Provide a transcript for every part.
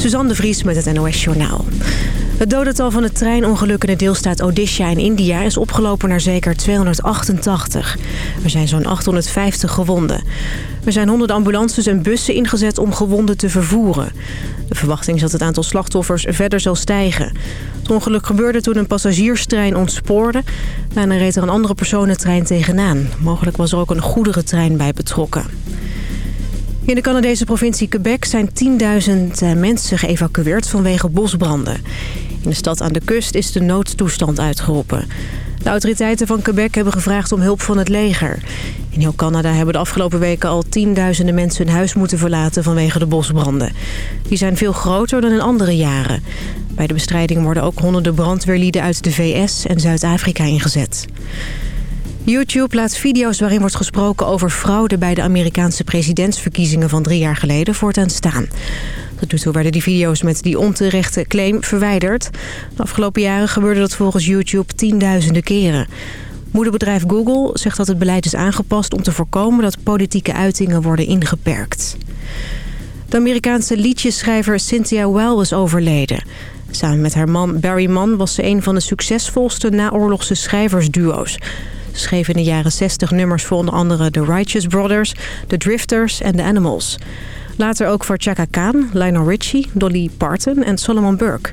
Suzanne de Vries met het NOS Journaal. Het dodental van het treinongeluk in de deelstaat Odisha in India is opgelopen naar zeker 288. Er zijn zo'n 850 gewonden. Er zijn honderden ambulances en bussen ingezet om gewonden te vervoeren. De verwachting is dat het aantal slachtoffers verder zal stijgen. Het ongeluk gebeurde toen een passagierstrein ontspoorde. Daarna reed er een andere personentrein tegenaan. Mogelijk was er ook een goederentrein bij betrokken. In de Canadese provincie Quebec zijn 10.000 mensen geëvacueerd vanwege bosbranden. In de stad aan de kust is de noodtoestand uitgeroepen. De autoriteiten van Quebec hebben gevraagd om hulp van het leger. In heel Canada hebben de afgelopen weken al tienduizenden mensen hun huis moeten verlaten vanwege de bosbranden. Die zijn veel groter dan in andere jaren. Bij de bestrijding worden ook honderden brandweerlieden uit de VS en Zuid-Afrika ingezet. YouTube laat video's waarin wordt gesproken over fraude bij de Amerikaanse presidentsverkiezingen van drie jaar geleden voortaan staan. Tot nu toe werden die video's met die onterechte claim verwijderd. De afgelopen jaren gebeurde dat volgens YouTube tienduizenden keren. Moederbedrijf Google zegt dat het beleid is aangepast om te voorkomen dat politieke uitingen worden ingeperkt. De Amerikaanse liedjeschrijver Cynthia Weil is overleden. Samen met haar man Barry Mann was ze een van de succesvolste naoorlogse schrijversduo's. Schreef in de jaren 60 nummers voor onder andere The Righteous Brothers, The Drifters en The Animals. Later ook voor Chaka Khan, Lionel Richie, Dolly Parton en Solomon Burke.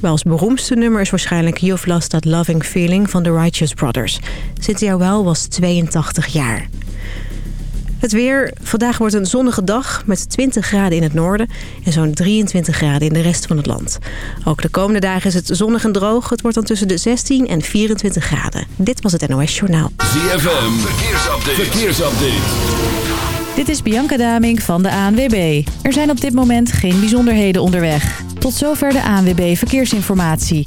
Wells beroemdste nummer is waarschijnlijk You've Lost That Loving Feeling van The Righteous Brothers. Cynthia Well was 82 jaar. Het weer. Vandaag wordt een zonnige dag met 20 graden in het noorden en zo'n 23 graden in de rest van het land. Ook de komende dagen is het zonnig en droog. Het wordt dan tussen de 16 en 24 graden. Dit was het NOS Journaal. ZFM. Verkeersupdate. Verkeersupdate. Dit is Bianca Daming van de ANWB. Er zijn op dit moment geen bijzonderheden onderweg. Tot zover de ANWB Verkeersinformatie.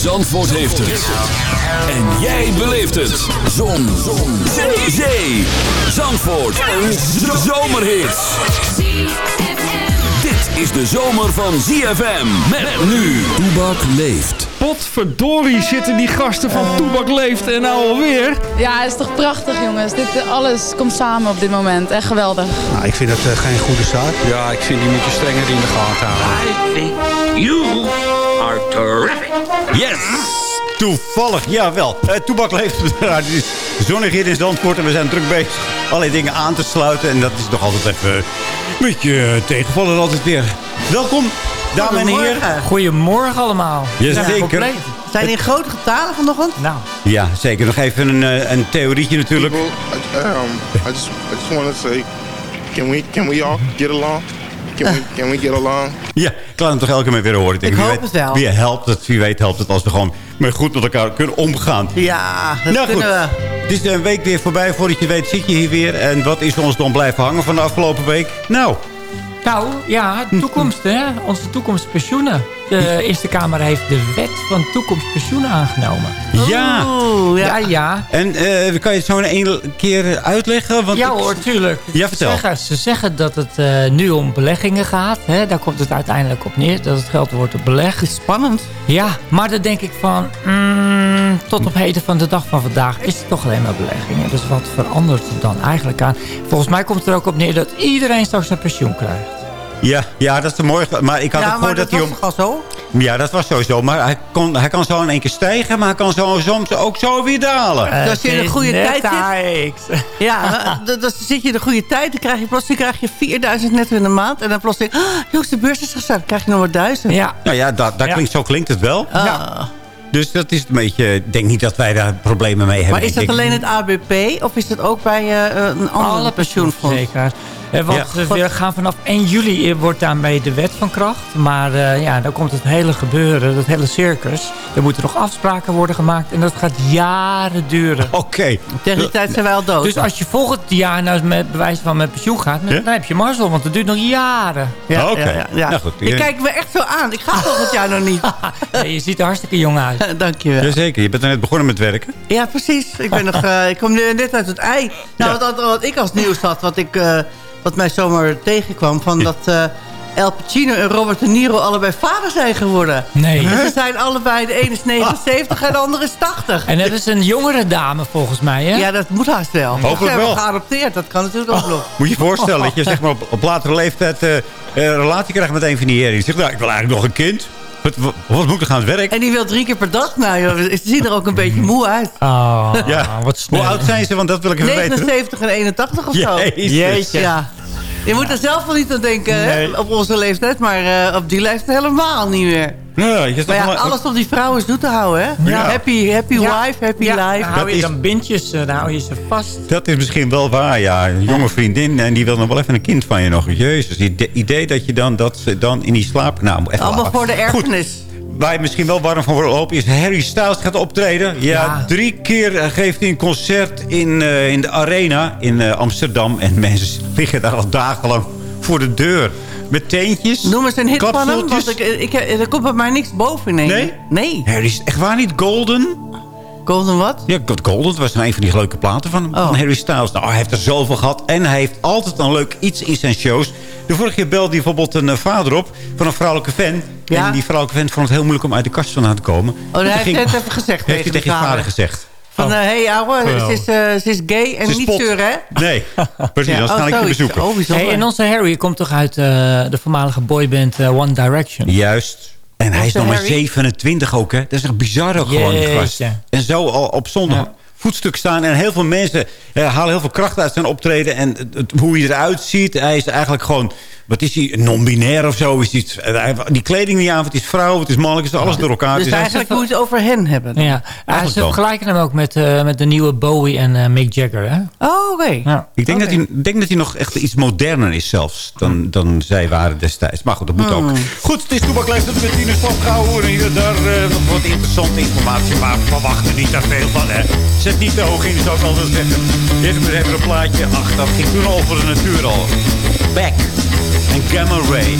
Zandvoort heeft het. En jij beleeft het. Zon. Zon. Zee. Zee. Zandvoort. Een zomerhit. Dit is de zomer van ZFM. Met nu. Toebak leeft. Potverdorie zitten die gasten van Toebak Leeft en nou alweer. Ja, het is toch prachtig jongens. Dit, eh, alles komt samen op dit moment. Echt geweldig. Nou, ik vind het uh, geen goede zaak. Ja, ik vind die moet je strenger in de gaten houden. I think you are terrific. Yes. Toevallig, jawel. Uh, Toebak leeft zonnig hier in Zandvoort en we zijn druk bezig allerlei dingen aan te sluiten. En dat is toch altijd even een beetje tegenvallen altijd weer. Welkom, dames en heren. Goedemorgen allemaal. Jazeker. Zijn in grote getalen vanochtend? Nou. Ja, zeker. Nog even een, uh, een theorietje natuurlijk. People, um, I just, I just want to say, can we, can we all get along? Can we, can we get along? Ja, ik laat hem toch elke keer weer horen. Ik, denk, ik hoop weet, het wel. Wie helpt het, wie weet helpt het als we gewoon maar goed met elkaar kunnen omgaan. Ja, dat nou, kunnen goed. we. Het is een week weer voorbij. Voordat je weet zit je hier weer. En wat is ons dan blijven hangen van de afgelopen week? Nou... Nou, ja, toekomst, hè. Onze toekomstpensioenen. De Eerste Kamer heeft de wet van toekomstpensioenen aangenomen. Ja. Oeh, ja. ja, ja. En uh, kan je het zo in één keer uitleggen? Want ja hoor, tuurlijk. Ja, vertel. Ze zeggen, ze zeggen dat het uh, nu om beleggingen gaat. Hè? Daar komt het uiteindelijk op neer. Dat het geld wordt belegd. Spannend. Ja, maar dan denk ik van... Mm, tot op heden van de dag van vandaag is het toch alleen maar beleggingen. Dus wat verandert er dan eigenlijk aan? Volgens mij komt het er ook op neer dat iedereen straks een pensioen krijgt. Ja, ja, dat is mooi. Maar ik had ja, ook gehoord dat, dat hij om... al zo? Ja, dat was sowieso. Maar hij, kon, hij kan zo in één keer stijgen, maar hij kan zo, soms ook zo weer dalen. Uh, als je in de goede tijd zit... Ja, dan zit je in de goede tijd, dan krijg je plotseling krijg je 4000 net in de maand. En dan plotseling, oh, jongens, de beurs is gestart, dan krijg je nog maar 1000. Ja. Nou ja, dat, dat Ja. klinkt, zo klinkt het wel. Ah. Ja. Dus dat is een beetje... Ik denk niet dat wij daar problemen mee hebben. Maar is dat alleen het ABP of is dat ook bij eh, een andere pensioenfonds? pensioenverzekeraars. Eh, want Ja. eh, we gaan vanaf 1 juli eh, wordt daarmee de wet van kracht. Maar eh, ja, dan komt het hele gebeuren, dat hele circus. Er moeten nog afspraken worden gemaakt. En dat gaat jaren duren. Oké. Tegen die tijd zijn wij al dood. Dus als je volgend jaar nou met bewijs van met pensioen gaat... Ja? dan heb je mazzel, want het duurt nog jaren. ja, Oké. ja, ja, ja. Nou goed, je je- kijkt me echt zo aan. Ik ga volgend jaar nog niet. Nee, je ziet er hartstikke jong uit. Dankjewel. Jazeker, je bent er net begonnen met werken. Ja, precies. Ik, ben nog, eh, ik kom nu net uit het ei. Nou, wat, wat ik als nieuws had, wat, ik, eh, wat mij zomaar tegenkwam... van dat eh El Pacino en Robert De Niro allebei vader zijn geworden. Nee. Ze zijn allebei, de ene is 79 en de andere is 80. En dat is een jongere dame volgens mij, hè? Ja, dat moet haast wel. Hopelijk wel. geadopteerd, dat kan natuurlijk ook nog. Moet je je voorstellen dat je zeg maar, op, op latere leeftijd eh, een relatie krijgt met een van die heren. Die zegt, nou, ik wil eigenlijk nog een kind. Wat, wat, moet ik gaan aan het werk? En die wil drie keer per dag. Nou, joh, ze zien er ook een beetje moe uit. Oh, Ja. wat snel. Hoe oud zijn ze? Want dat wil ik even weten. 79 en 81 of zo. Jezus. Jeetje. Ja. Je moet er zelf wel niet aan denken hè, op onze leeftijd, maar eh, op die leeftijd helemaal niet meer. Nou, je Maar ja, alles om die vrouwen zoet te houden, hè? Ja. Happy, happy Ja. wife, happy Ja, life. dan hou je is- dan bindjes, eh, dan hou je ze vast. Dat is misschien wel waar, ja. Een jonge vriendin en die wil nog wel even een kind van je nog. Jezus, het idee dat je dan, dat ze dan in die slaap... Nou, even Allemaal lachen. voor de Goed, erfenis. waar je misschien wel warm van wordt lopen... is Harry Styles gaat optreden. Ja, Ja. drie keer eh, geeft hij een concert in, eh, in de Arena in eh, Amsterdam. En mensen liggen daar al dagenlang voor de deur. Met teentjes. Noem eens een hit van hem, want ik, ik, er komt bij mij niks boven. Nee? Nee? Nee. Harry is echt waar niet golden. Golden wat? Ja, Golden was een van die leuke platen van, Oh. van Harry Styles. Nou, hij heeft er zoveel gehad. En hij heeft altijd een leuk iets in zijn shows. De vorige keer belde hij bijvoorbeeld een eh, vader op van een vrouwelijke fan. Ja. En die vrouwelijke fan vond het heel moeilijk om uit de kast vandaan te komen. Oh, hij heeft ging- net even gezegd Heeft hij tegen je vader. gezegd. Van, hé hey, ouwe, Geweldig. ze is, eh, ze is gay en Ze is niet pot. zeuren, hè? Nee, precies. Ja, dan oh, ga ik je bezoeken. Oh. Hey, en onze Harry komt toch uit eh, de voormalige boyband eh, One Direction? Juist. En hij is nog maar Harry? 27 ook, hè? Dat is echt bizar ook gewoon. En zo al op zondag Ja. Voetstuk staan. En heel veel mensen eh, halen heel veel kracht uit zijn optreden. En het- het- hoe hij eruit ziet. Hij is eigenlijk gewoon... Wat is hij? Non-binair of zo? Is iets, hij die kleding niet aan. Het is vrouw, het is mannelijk. Het is alles door elkaar. Dus Het is eigenlijk moet je het over hen hebben. Ja, ze vergelijken hem ook met, eh, met de nieuwe Bowie en eh, Mick Jagger, hè? Oh, oké. Ja. Ik denk, dat hij, ik denk dat hij nog echt iets moderner is zelfs dan, dan zij waren destijds. Maar goed, dat moet ook. Goed, het is Toebak Leeftijd met Tine Slapgauw. En hier daar eh, nog wat interessante informatie. Maar we verwachten niet te veel van, hè. Zet niet te hoog in, zou ik altijd zeggen. Eerst maar even een plaatje. Ach, dat ging toen al voor de natuur al. Back en Gamma Ray.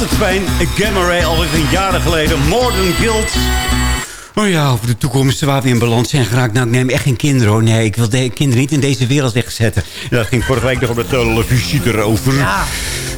Altijd fijn. Gamma Ray alweer een jaren geleden. Modern Guild. Oh ja, over de toekomst waar we in balans zijn geraakt. Nou, ik neem echt geen kinderen hoor. Nee, ik wil de kinderen niet in deze wereld wegzetten. Dat ging vorige week nog op de televisie erover. Ja.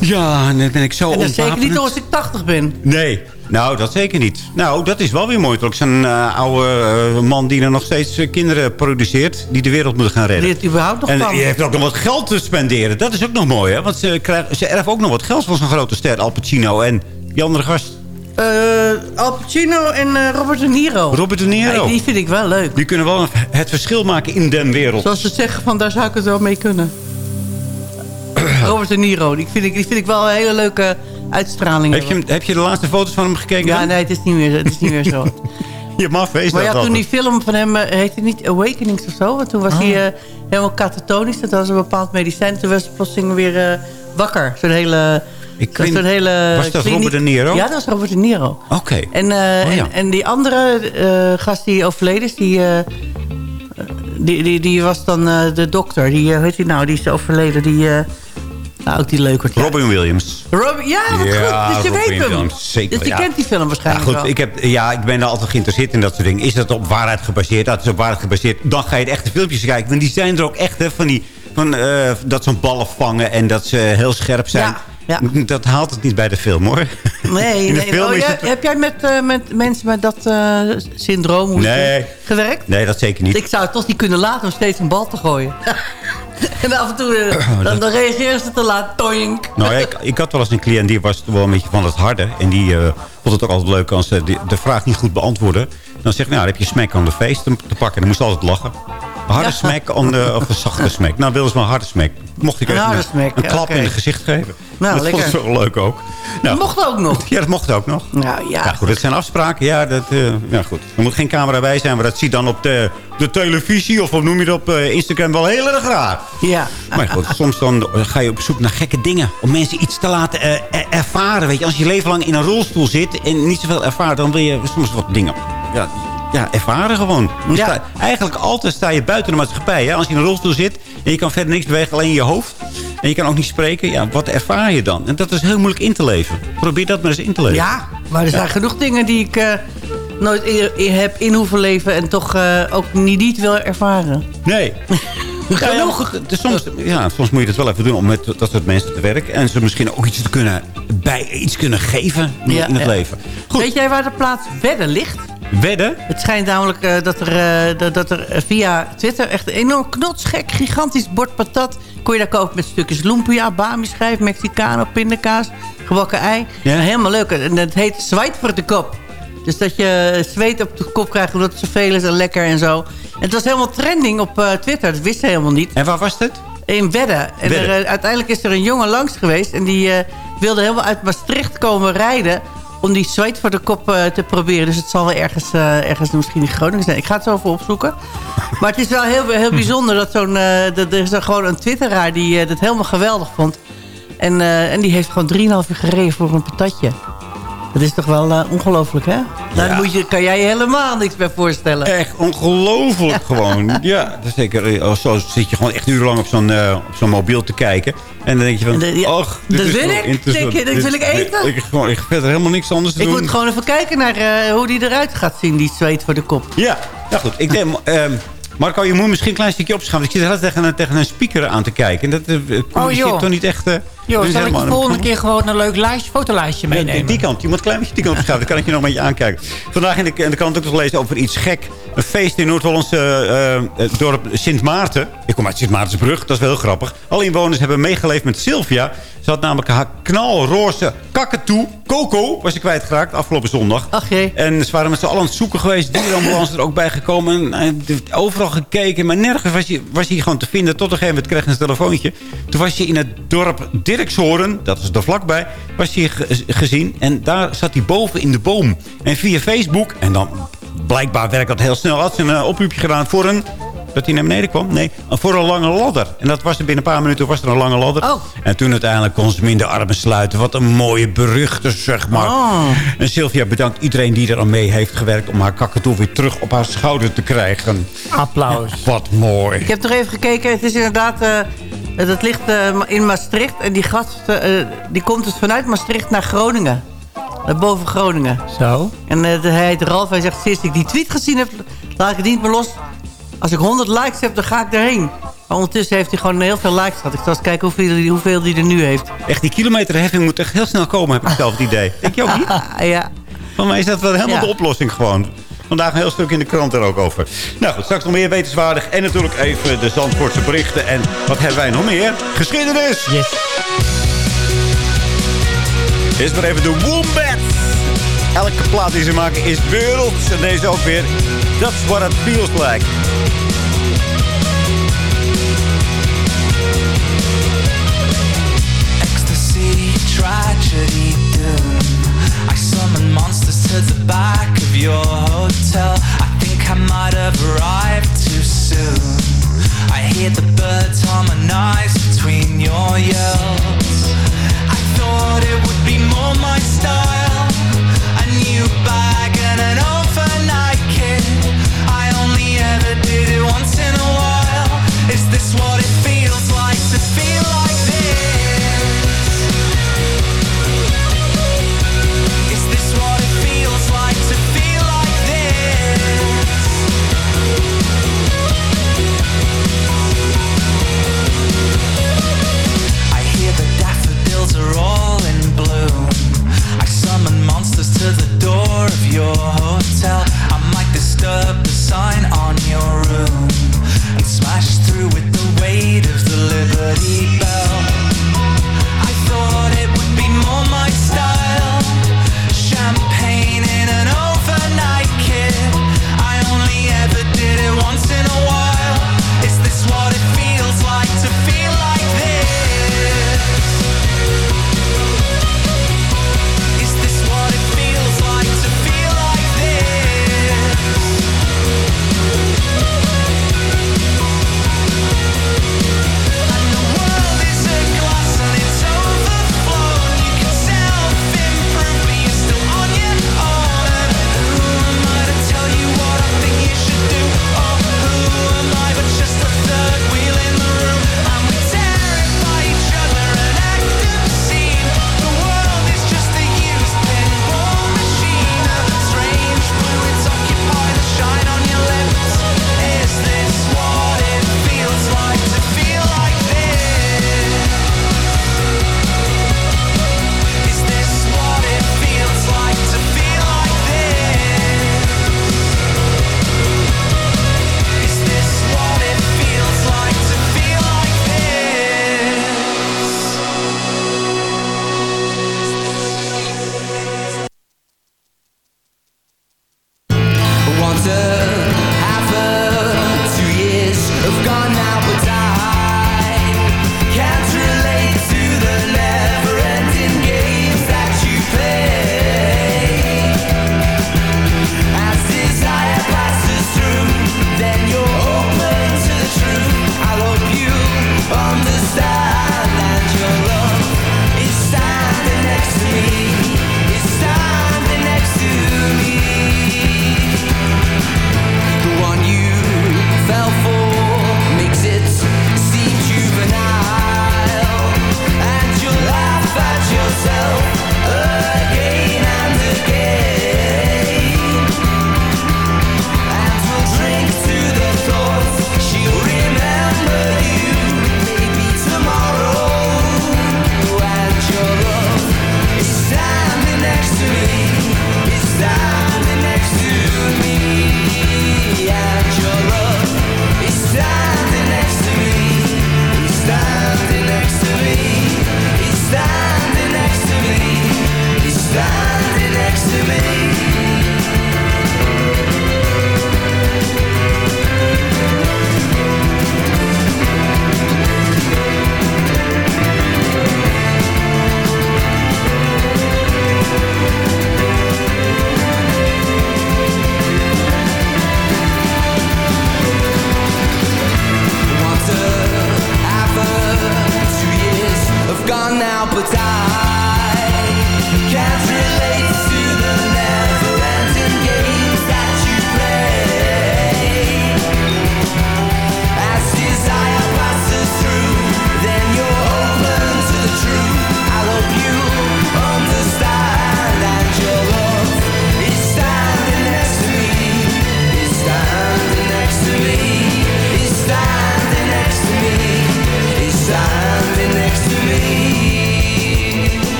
Ja, en dan ben ik zo En dat zeker niet als ik 80 ben. Nee, nou, dat zeker niet. Nou, dat is wel weer mooi. Toch zo'n eh, oude eh, man die er nog steeds eh, kinderen produceert... die de wereld moeten gaan redden. Die het überhaupt nog En kan. je heeft ook nog wat geld te spenderen. Dat is ook nog mooi, hè? Want ze, krijgen, ze erven ook nog wat geld van zo'n grote ster. Al Pacino en die andere gast. Eh, Al Pacino en Robert De Niro. Robert De Niro. Ja, die vind ik wel leuk. Die kunnen wel het verschil maken in den wereld. Zoals ze zeggen, van daar zou ik het wel mee kunnen. Robert De Niro. Die vind ik, die vind ik wel een hele leuke uitstraling. Heb je, heb je de laatste foto's van hem gekeken? Ja, dan? nee, het is niet meer, het is niet meer zo. Je mag feest Maar ja, dat toen die film van hem, eh, heet hij niet Awakenings of zo? Want toen was Ah. hij eh, helemaal katatonisch. Dat was een bepaald medicijn. Toen was hij plotseling weer eh, wakker. Zo'n hele... Ik zo'n weet- hele was dat kliniek. Robert De Niro? Ja, dat was Robert De Niro. Oké. En, Oh, ja. en, en die andere gast die overleden is, die, die, die, die was dan de dokter. Die, hoe heet die nou? Die is overleden. Die, nou, ook die. Robin Williams. Robin, ja, wat Ja, goed. Dus je Robin weet hem. Williams, zeker, dus je ja. kent die film Ja, waarschijnlijk goed, wel. ik, heb, ja, ik ben er altijd geïnteresseerd in dat soort dingen. Is dat op waarheid gebaseerd? Dat is op waarheid gebaseerd. Dan ga je de echte filmpjes kijken. Want die zijn er ook echt, hè, van die... Van, eh, dat ze een ballen vangen en dat ze heel scherp zijn. Ja, Dat haalt het niet bij de film, hoor. Nee, In de nee. film Oh, is ja, het- Heb jij met, eh, met mensen met dat eh, syndroom Nee. gewerkt? Nee, dat zeker niet. Ik zou het toch niet kunnen laten om steeds een bal te gooien. en af en toe eh, dan, dan reageren ze te laat. Toink. Nou, ja, ik, ik had wel eens een cliënt die was wel een beetje van het harde. En die eh, vond het ook altijd leuk als ze de, de vraag niet goed beantwoorden. Dan zeg ik, nou, dan heb je smack on the face te, te pakken. Dan moest altijd lachen. Harde Ja. smack the, of een zachte smack. Nou, wilden ze maar een harde smack. Mocht ik Een even een, smack, een ja, klap in het gezicht geven. Nou, dat lekker. vond ze wel leuk ook. Nou, Dat mocht ook nog. Ja, dat mocht ook nog. Nou ja. Ja, goed, dat zijn afspraken. Ja, dat, eh, ja, goed. Er moet geen camera bij zijn, maar dat ziet dan op de, de televisie... of noem je het op eh, Instagram wel heel erg raar. Ja. Maar goed, soms dan ga je op zoek naar gekke dingen. Om mensen iets te laten eh, er- ervaren. Weet je, als je leven lang in een rolstoel zit en niet zoveel ervaart... dan wil je soms wat dingen ja, ja, ervaren gewoon. Ja. sta- eigenlijk altijd sta je buiten de maatschappij. Hè? Als je in een rolstoel zit en je kan verder niks bewegen, alleen je hoofd. En je kan ook niet spreken. Ja, wat ervaar je dan? En dat is heel moeilijk in te leven. Probeer dat maar eens in te leven. Ja, maar er zijn genoeg dingen die ik eh, nooit in, heb in hoeven leven... en toch eh, ook niet, niet wil ervaren. Nee. Ja, dus soms, ja, soms moet je dat wel even doen om met dat soort mensen te werken. En ze misschien ook iets, te kunnen, bij, iets kunnen geven in, Ja, in het leven. Goed, Weet jij waar de plaats Wedden ligt? wedden? Het schijnt namelijk eh, dat, er, eh, dat, er eh, via Twitter echt een enorm knotsgek, gigantisch bord patat... kon je daar kopen met stukjes lumpia, bami-schijf, mexicano, pindakaas, gebakken ei. Ja. Nou, helemaal leuk. En dat heet zwijt voor de kop. Dus dat je zweet op de kop krijgt omdat het zoveel is en lekker en zo. En het was helemaal trending op eh, Twitter. Dat wist hij helemaal niet. En waar was het? In Wedden. En Wedden. Er, eh, uiteindelijk is er een jongen langs geweest. En die eh, wilde helemaal uit Maastricht komen rijden. Om die zweet voor de kop te proberen. Dus het zal wel ergens, ergens misschien in Groningen zijn. Ik ga het zo even opzoeken. Maar het is wel heel, heel bijzonder dat zo'n... dat er is er gewoon een twitteraar die dat helemaal geweldig vond. En, en die heeft gewoon 3,5 uur gereden voor een patatje. Dat is toch wel eh, ongelooflijk, hè? Daar Ja. moet je, kan jij je helemaal niks bij voorstellen. Echt ongelooflijk gewoon. Ja, dat zeker. eh, Zo zit je gewoon echt urenlang op zo'n eh, op zo'n mobiel te kijken. En dan denk je van, De- ja, ach, dit dat is wil wel ik. interessant. Denk je, dit wil ik eten? Ik, ik, gewoon, ik verder helemaal niks anders te Ik doen. moet gewoon even kijken naar hoe die eruit gaat zien, die zweet voor de kop. Ja, nou goed. Ik denk, ehm, Marco, je moet misschien een klein stukje opschaven. Ik zit heel tegen, een- tegen een speaker aan te kijken. En dat uh, joh. toch niet echt... Jo, zal ik de volgende keer gewoon een leuk lijstje, fotolijstje meenemen? die kant. Je moet een klein beetje die kant opschaven. Dan kan ik je nog een beetje aankijken. Vandaag in de, in de krant ook nog gelezen over iets gek. Een feest in Noord-Hollandse eh, eh, dorp Sint Maarten. Ik kom uit Sint Maartensbrug. Dat is wel heel grappig. Alle inwoners hebben meegeleefd met Sylvia. Ze had namelijk haar knalroze kakatoe. Coco was ze kwijtgeraakt afgelopen zondag. Ach jee. En ze waren met z'n allen aan het zoeken geweest. Dierenambulance er ook bij gekomen. En, eh, overal gekeken. Maar nergens was hij, was hij gewoon te vinden. Tot een gegeven moment kreeg een telefoontje. Toen was hij in het dorp Dirkshoorn. Dat is er vlakbij. Was hij ge- gezien. En daar zat hij boven in de boom. En via Facebook. En dan blijkbaar werkt dat heel snel. Had ze een eh, oproepje gedaan voor een... Dat hij naar beneden kwam? Nee, voor een lange ladder. En dat was er binnen een paar minuten was er een lange ladder. Oh. En toen uiteindelijk kon ze hem in de armen sluiten. Wat een mooie beruchte, zeg maar. Oh. En Sylvia bedankt iedereen die er aan mee heeft gewerkt... om haar kakatoe weer terug op haar schouder te krijgen. Applaus. Wat mooi. Ik heb nog even gekeken. Het is inderdaad... Eh, dat ligt eh, in Maastricht. En die gast eh, die komt dus vanuit Maastricht naar Groningen. Naar boven Groningen. Zo. En eh, hij heet Ralf. Hij zegt, sinds ik die tweet gezien heb, laat ik het niet meer los. Als ik 100 likes heb, dan ga ik erheen. Maar ondertussen heeft hij gewoon heel veel likes gehad. Ik zal eens kijken hoeveel, die- hoeveel die er nu heeft. Echt, die kilometerheffing moet echt heel snel komen, heb ik zelf het idee. Denk je ook niet? ja. Van mij is dat wel helemaal Ja. de oplossing gewoon. Vandaag een heel stuk in de krant er ook over. Nou goed, straks nog meer wetenswaardig. En natuurlijk even de Zandvoortse berichten. En wat hebben wij nog meer? Geschiedenis! Yes. Eerst maar even de Wombat. Elke plaat die ze maken is werelds. En deze ook weer. That's what it feels like. ecstasy, tragedy, doom. I summon monsters to the back your hotel. I think I might have arrived too soon. I hear the birds harmonize between your yells. I thought it would be more my style. A new bag and an overnight kit. I only ever did it once in a while. Is this what it feels like to feel like of your hotel. I might disturb the sign on your room and smash through with the weight of the Liberty Bell.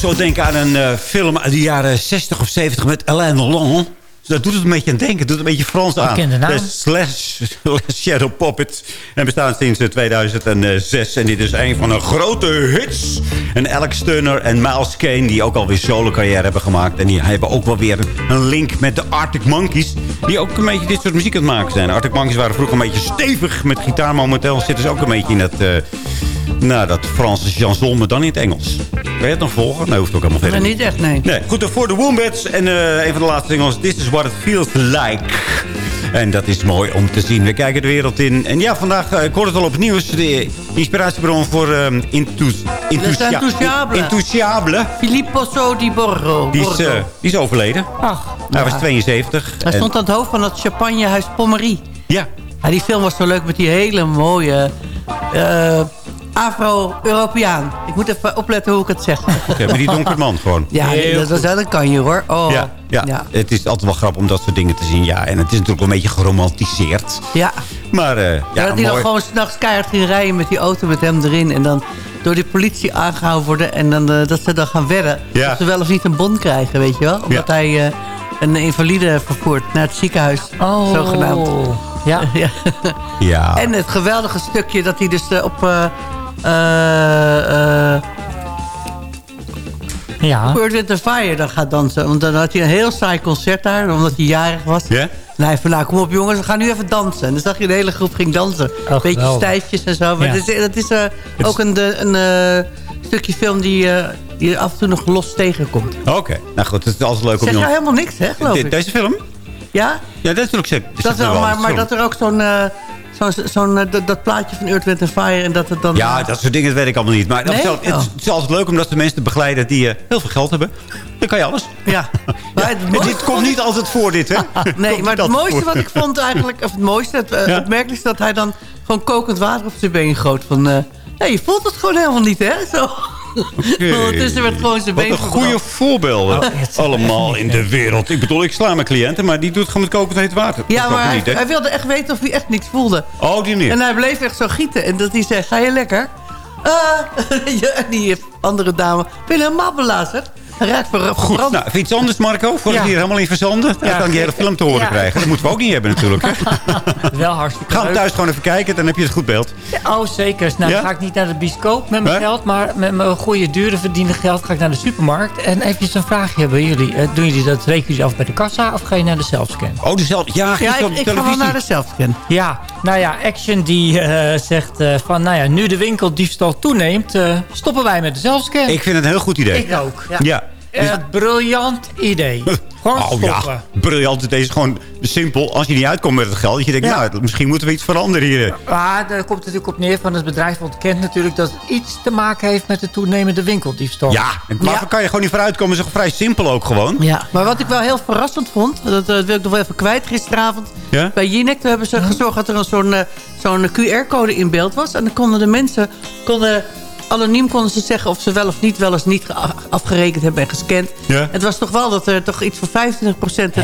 Doet zo denken aan een eh, film uit de jaren 60 of 70 met Alain Delon. Dus dat doet het een beetje aan denken. Het doet een beetje Frans aan. ken de naam. Slash, Slash Shadow Puppet. En bestaat sinds eh, 2006. En dit is een van de grote hits. En Alex Turner en Miles Kane, die ook alweer solo carrière hebben gemaakt. En die hebben ook wel weer een link met de Arctic Monkeys. Die ook een beetje dit soort muziek aan het maken zijn. De Arctic Monkeys waren vroeger een beetje stevig met gitaar. Momenteel zitten ze ook een beetje in dat... eh, nou, dat Franse chanson, maar dan in het Engels. Kan je het nog volgen? Nee, hoeft ook helemaal verder Maar niet echt, nee. Nee, goed, voor de Wombats. En eh, een van de laatste singles, This is what it feels like. En dat is mooi om te zien. We kijken de wereld in. En ja, vandaag, eh, ik hoorde het al op het nieuws. De inspiratiebron voor um, Enthousiable. Enthousiable. Filippo So di Borgo. Die is, eh, die is overleden. Ach, Hij was 72. Hij En- stond aan het hoofd van het champagnehuis Pommery. Ja. Ja, die film was zo leuk met die hele mooie eh, Afro-Europeaan. Ik moet even opletten hoe ik het zeg. Oké, maar die donkere man gewoon. Ja, dat, dat, dat kan je hoor. Oh. Ja, ja. het is altijd wel grappig om dat soort dingen te zien. Ja, en het is natuurlijk wel een beetje geromantiseerd. Ja. Maar eh, Ja, ja, dat hij dan gewoon s'nachts keihard ging rijden met die auto met hem erin. En dan door die politie aangehouden worden. En dan, eh, dat ze dan gaan wedden. Ja. Of ze wel of niet een bon krijgen, weet je wel. Omdat Ja. hij eh, een invalide vervoert naar het ziekenhuis. Oh. Zogenaamd. Ja. ja. Ja. En het geweldige stukje dat hij dus eh, op... eh eh, Ja. Earth, Wind and Fire dan gaat dansen. Want dan had hij een heel saai concert daar, omdat hij jarig was. Ja? En hij van, nou kom op jongens, we gaan nu even dansen. En dan zag je de hele groep ging dansen. Oh, Beetje geweldig. stijfjes en zo. Maar Ja. het is, is eh, ook een, de- een eh, stukje film die, eh, die je af en toe nog los tegenkomt. Oké, nou goed, het is altijd leuk om... Zeg je- jou helemaal niks, hè, geloof De- ik? Deze film? Ja? Ja, dat is ook zeker. Dat wel, maar, maar dat er ook zo'n... eh, zo'n zo'n, eh, dat, dat plaatje van Earth, Wind Fire en dat het dan... Ja, dat soort dingen dat weet ik allemaal niet. Maar Nee? het, Oh. het is altijd leuk om dat soort mensen te begeleiden die eh, heel veel geld hebben. Dan kan je alles. Ja. Maar het dit komt niet altijd voor, dit, hè? Nee, maar het mooiste voor. wat ik vond eigenlijk... Of het mooiste, het, eh, Ja. dat hij dan gewoon kokend water op zijn been goot. Van, eh, nee, je voelt het gewoon helemaal niet, hè? Zo. Ondertussen werd gewoon zijn Wat been een goede voorbeelden. Oh, Allemaal in de wereld. Ik bedoel, ik sla mijn cliënten, maar die doet gewoon met kokend heet water. Ja, Dat maar hij, wilde echt weten of hij echt niks voelde. Oh, die niet. En hij bleef echt zo gieten. En dat hij zei, ga je lekker? En die andere dame, ben je helemaal belazerd? Raakt Goed, nou, even iets anders, Marco. Voordat Ja. we hier helemaal in verzanden. Dan Ja. kan die hele film te horen Ja. krijgen. Dat moeten we ook niet hebben natuurlijk. Wel hartstikke Ga hem thuis gewoon even kijken, dan heb je het goed beeld. Oh, zeker. Nou, dan ga ik niet naar de bioscoop met mijn geld, maar met mijn goede, dure verdiende geld ga ik naar de supermarkt. En eventjes een vraagje hebben jullie. Eh, doen jullie dat, rekenen jullie af bij de kassa of ga je naar de selfscan? Oh, dezelfde. Ja, ja, ik, de ik ga wel naar de zelfscan. Ja, nou ja, Action die eh, zegt eh, van, nou ja, nu de winkeldiefstal toeneemt, eh, stoppen wij met de zelfscan. Ik vind het een heel goed idee. Ik ook. Ja. Ja. Eh, briljant idee. Gewoon Oh stoppen. ja, briljant. Het is gewoon simpel. Als je niet uitkomt met het geld, dat je denkt, Ja. nou, misschien moeten we iets veranderen hier. Maar daar komt het natuurlijk op neer van het bedrijf ontkent natuurlijk dat het iets te maken heeft met de toenemende winkeldiefstal. Ja, maar Ja. kan je gewoon niet voor uitkomen. Het is toch vrij simpel ook gewoon. Ja, maar wat ik wel heel verrassend vond, dat, eh, wil ik nog wel even kwijt gisteravond. Ja? Bij Jinek hebben ze gezorgd dat er een zo'n eh, zo'n QR-code in beeld was. En dan konden de mensen, konden, anoniem konden ze zeggen of ze wel of niet wel eens niet ge- afgerekend hebben en gescand. Ja. Het was toch wel dat er toch iets van 25% het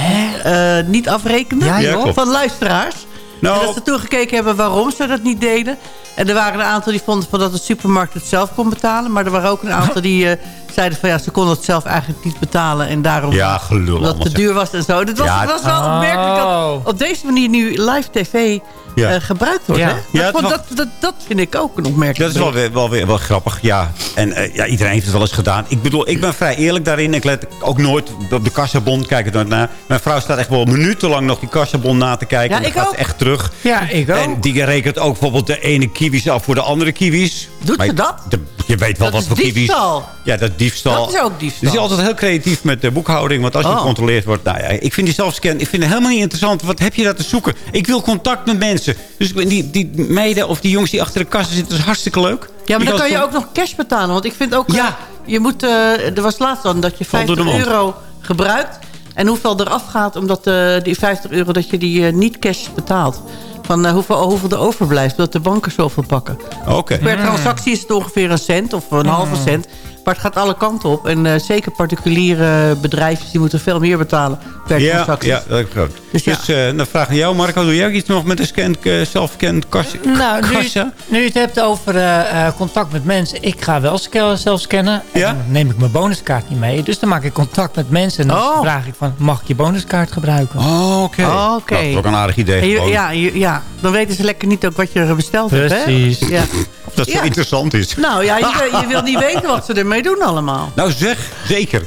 eh, niet afrekende Ja, joh. van luisteraars. Nou, En dat ze toen gekeken hebben waarom ze dat niet deden. En er waren een aantal die vonden van dat de supermarkt het zelf kon betalen. Maar er waren ook een aantal die eh, zeiden van ja, ze konden het zelf eigenlijk niet betalen. En daarom Ja, gelul omdat het te duur was en zo. Dit was, Ja, het was wel oh. opmerkelijk dat op deze manier nu live tv Ja. eh, gebruikt wordt. Ja. Hè? Ja, dat, het vond- was- dat, dat, dat vind ik ook een opmerking. Dat is wel weer, wel weer wel grappig, ja. En eh, ja, iedereen heeft het wel eens gedaan. Ik bedoel, ik ben vrij eerlijk daarin. Ik let ook nooit op de kassabon, kijk het nooit naar. Mijn vrouw staat echt wel minutenlang nog die kassabon na te kijken. Ja, en dan ik gaat ook. ze echt terug. Ja, ik ook. En die rekent ook bijvoorbeeld de ene kiwis af voor de andere kiwis. Doet Maar ze je- dat? de- je weet wel Dat wat is diefstal. Ja, dat is diefstal. Dat is ook diefstal. Dus je altijd heel creatief met de boekhouding. Want als je Oh. gecontroleerd wordt... Nou ja, ik vind die zelfscan ik vind het helemaal niet interessant. Wat heb je daar te zoeken? Ik wil contact met mensen. Dus die, die meiden of die jongens die achter de kassen zitten... dat is hartstikke leuk. Ja, maar dan kan je ook nog cash betalen. Want ik vind ook... Ja. eh, je moet, eh, er was laatst dan dat je Valt door de 50 mand. euro gebruikt. En hoeveel eraf gaat omdat eh, die 50 euro dat je die niet cash betaalt. Van eh, hoeveel, hoeveel er overblijft. Dat de banken zoveel pakken. Oké. Per transactie is het ongeveer een cent of een halve cent. Maar het gaat alle kanten op. En eh, zeker particuliere bedrijven die moeten veel meer betalen per Ja, transactie. ja, dat gehad. Dus Dus, ja. eh, dan vraag ik jou, Marco, doe jij ook iets nog met de scan, eh, zelfscan kassa? Nou, nu, kassa? nu je het hebt over eh, eh, contact met mensen. Ik ga wel zelf scannen. En Ja? dan neem ik mijn bonuskaart niet mee. Dus dan maak ik contact met mensen. En dan Oh. vraag ik van, mag ik je bonuskaart gebruiken? Oh, oké. Oh, Oké. Nou, dat is ook een aardig idee. Je- ja, je- ja, dan weten ze lekker niet ook wat je besteld hebt. Hè? Precies. Ja. Of dat zo Ja. interessant is. Nou ja, je, wil- je wil niet weten wat ze ermee doen allemaal. Nou zeg, zeker.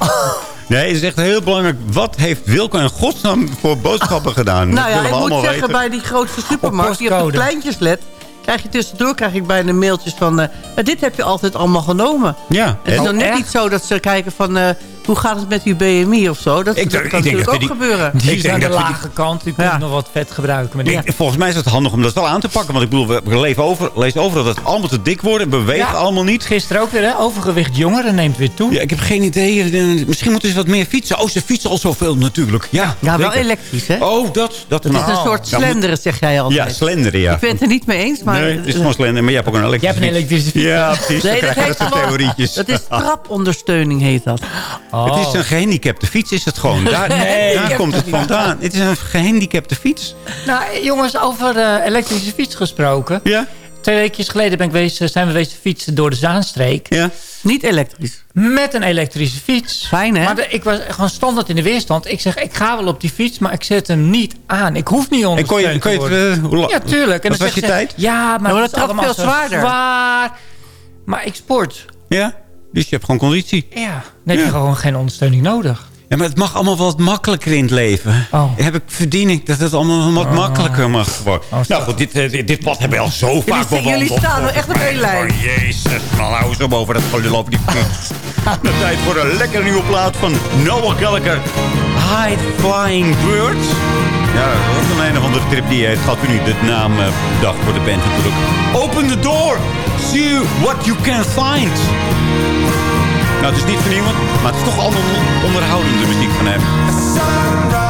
Nee, het is echt heel belangrijk. Wat heeft Wilco in godsnaam voor boodschappen gedaan? Nou ja, ik moet zeggen, weten. bij die grootste supermarkt, die op de postcode. kleintjeslet... krijg je tussendoor krijg ik bijna mailtjes van... eh, "Maar dit heb je altijd allemaal genomen. Ja, Het is en- nog net echt? niet zo dat ze kijken van... eh, hoe gaat het met uw BMI of zo? Dat, Ik dat kan ik denk natuurlijk dat ook die- gebeuren. Die Ik is aan denk de dat die- lage kant. U kunt Ja. nog wat vet gebruiken. Maar Volgens mij is het handig om dat wel aan te pakken. Want ik bedoel, we leven over, lezen overal dat het allemaal te dik wordt. En bewegen Ja. allemaal niet. Gisteren ook weer, hè? Overgewicht jongeren neemt weer toe. Ja, ik heb geen idee. Eh, Misschien moeten ze wat meer fietsen. Oh, ze fietsen al zoveel natuurlijk. Ja, Ja, wel zeker. elektrisch, hè? Oh, dat. dat Het is een soort Nou, moet- slenderen, zeg jij altijd. Ja, slenderen, ja. Ik ben het er niet mee eens, maar... nee, het is gewoon slenderen. Maar je hebt ook een elektrische Jij hebt een elektrische fiets. Ja, precies. Nee, dat heet dat theorietjes. Dat is trapondersteuning, heet dat. Oh. Het is een gehandicapte fiets, is het gewoon. Daar, Nee, daar komt het vandaan. Het is een gehandicapte fiets. Nou, jongens, over eh, elektrische fiets gesproken. Ja? Twee weekjes geleden ben ik wezen, zijn we wezen fietsen door de Zaanstreek. Ja. Niet elektrisch. Met een elektrische fiets. Fijn, hè? Maar de- ik was gewoon standaard in de weerstand. Ik zeg, ik ga wel op die fiets, maar ik zet hem niet aan. Ik hoef niet En kon je, ondersteund kon je te het... eh, la- Ja, tuurlijk. En Wat dan was je tijd? Ja, maar, maar het dat is allemaal veel zwaarder. zwaar. Maar ik sport. Ja? Dus je hebt gewoon conditie. Ja. Dan heb je gewoon geen ondersteuning nodig. Ja, maar het mag allemaal wat makkelijker in het leven. Oh. Heb ik verdien ik dat het allemaal wat makkelijker mag worden. nou goed, dit, eh, dit, dit pad hebben we al zo vaak Jullie, bewandeld. jullie staan er echt op één lijn. Oh, jezus, man, hou eens op over dat gelul op die. De tijd voor een lekkere nieuwe plaat van Noah Gallagher. High Flying Bird. Ja, dat is een een of andere trip die hij heeft gehad toen hij de naam eh, bedacht voor de band natuurlijk. Open the door. See what you can find. Nou, het is niet vernieuwend, maar het is toch allemaal onderhoudende muziek van hem.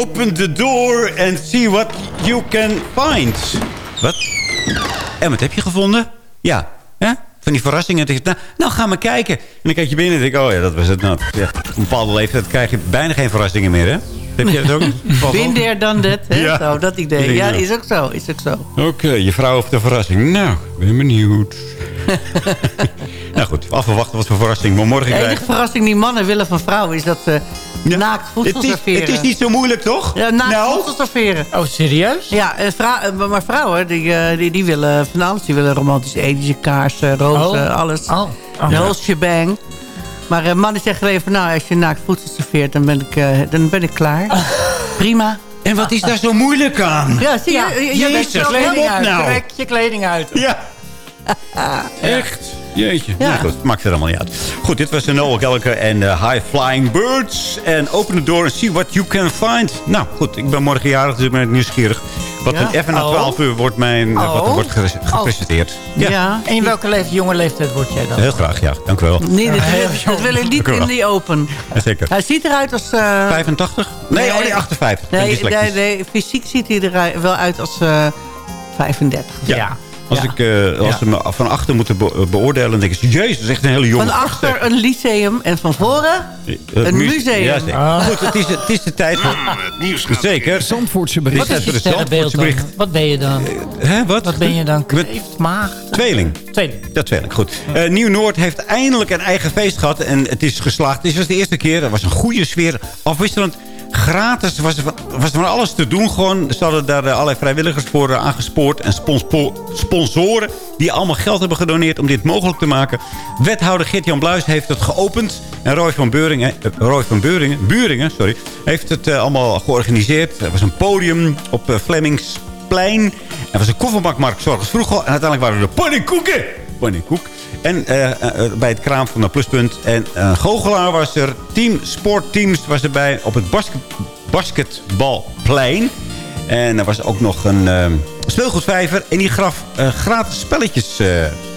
Open the door and see what you can find. Wat? En wat heb je gevonden? Ja, hè? Van die verrassingen. Dan Nou, nou, ga maar kijken. En dan kijk je binnen en denk ik, oh ja, dat was het. Nou, ja, op een bepaalde leeftijd krijg je bijna geen verrassingen meer, hè? Heb je dat ook? There, done that. Hè? Ja. Zo, dat idee. Ja, is ook zo. Is ook zo. Oké, je vrouw heeft de verrassing. Nou, ik ben benieuwd. nou goed, afwachten wat voor verrassing we morgen De enige krijgen. verrassing die mannen willen van vrouwen is dat ze naakt voedsel Het is, serveren. het is niet zo moeilijk, toch? Ja, naakt Nou? voedsel serveren. Oh, serieus? Ja, en vrou- eh, maar vrouwen die, eh, die, die willen van alles. Die willen romantische ethische kaarsen, rozen, Oh. alles. Oh. Oh. Shebang. Maar eh, mannen zeggen van... nou, als je naakt voedsel serveert, dan ben ik, eh, dan ben ik klaar. Prima. En wat is daar zo moeilijk aan? Ja, zie je? Ja, je, je Jezus, zo- kleding uit, nou. trek je kleding uit. Ja. Echt? Jeetje. Ja. Nou goed, maakt er allemaal niet uit. Goed, dit was de Noel Gallagher en eh, High Flying Birds. En open the door and see what you can find. Nou goed, ik ben morgen jarig, dus ik ben nieuwsgierig. Wat Ja. een even na Oh. 12 uur wordt, mijn, eh, wat er Oh. wordt gere- gepresenteerd. Ja. En in welke leeftijd, jonge leeftijd word jij dan? Heel graag, ja. Dank u wel. Nee, dat, wil- jong. dat wil ik niet in die open. Ja, zeker. Hij ziet eruit als... eh, 85? Nee, Nee. oh nee, 58. Ik ben nee, nee, nee, fysiek ziet hij er wel uit als eh 35. Ja. Als, Ja. ik, eh, als Ja. ze me van achter moeten be- beoordelen, dan denk ik... Jezus, dat is echt een hele jonge Van achter een lyceum en van voren Het een mu- museum. Ja, zeker. Ah. Goed, het is, het is de tijd voor... Zeker. Zandvoortse bericht. Wat is je sterrenbeeld dan? Wat ben je dan? Hè, wat? Wat ben je dan? Kreeft, maag? Tweeling. Tweede. Ja, tweeling, goed. Eh, Nieuw-Noord heeft eindelijk een eigen feest gehad. En het is geslaagd. Dit was de eerste keer. Er was een goede sfeer. Afwisselend. Gratis was er, van, was er alles te doen. Gewoon, ze hadden daar eh, allerlei vrijwilligers voor eh, aangespoord. En sponsoren die allemaal geld hebben gedoneerd om dit mogelijk te maken. Wethouder Geert-Jan Bluis heeft het geopend. En Roy van Beuringen, eh, Roy van Buringen sorry, heeft het allemaal georganiseerd. Er was een podium op Flemmingsplein. Er was een kofferbakmarkt, zorgens vroeg al. En uiteindelijk waren er de pannenkoeken. Pannenkoek. En eh, eh, eh, bij het kraam van de pluspunt. En een goochelaar was er. Team Sportteams was erbij op het basket, basketbalplein. En er was ook nog een eh, speelgoedvijver. En die gaf eh, gratis spelletjes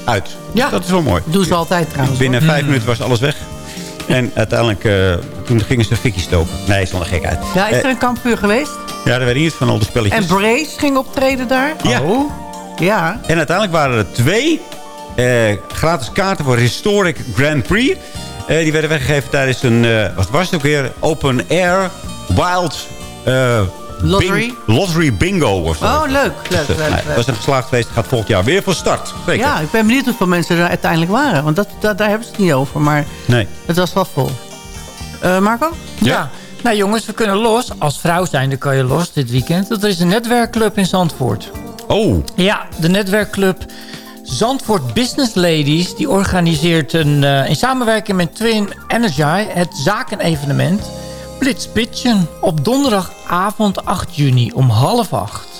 uit. Ja. Dat is wel mooi. Doen ze altijd trouwens. Binnen hoor. vijf minuten was alles weg. En uiteindelijk, toen gingen ze fikjes stoken. Nee, zonder gekheid. Ja, is er een kampvuur geweest? ja, er werd niet van al de spelletjes. En Brace ging optreden daar? Ja. Oh. Ja. En uiteindelijk waren er twee gratis kaarten voor Historic Grand Prix. Eh, die werden weggegeven tijdens een, eh, wat was het ook weer? Open Air Wild eh, Lottery? bing- lottery Bingo was dat. Oh, leuk. Leuk, Dus, leuk, nou, leuk. Het was een geslaagd feest. Gaat volgend jaar weer van start. Zeker. Ja, ik ben benieuwd hoeveel mensen er uiteindelijk waren. Want dat, dat, daar hebben ze het niet over. Maar Nee. het was wel vol. Eh, Marco? Ja. Nou jongens, we kunnen los. Als vrouw zijn, dan kan je los dit weekend. Er is een netwerkclub in Zandvoort. Oh. Ja, de netwerkclub Zandvoort Business Ladies... die organiseert een, eh, in samenwerking met Twin Energy... het zakenevenement Blitz Pitchen... op donderdagavond 8 juni om half acht.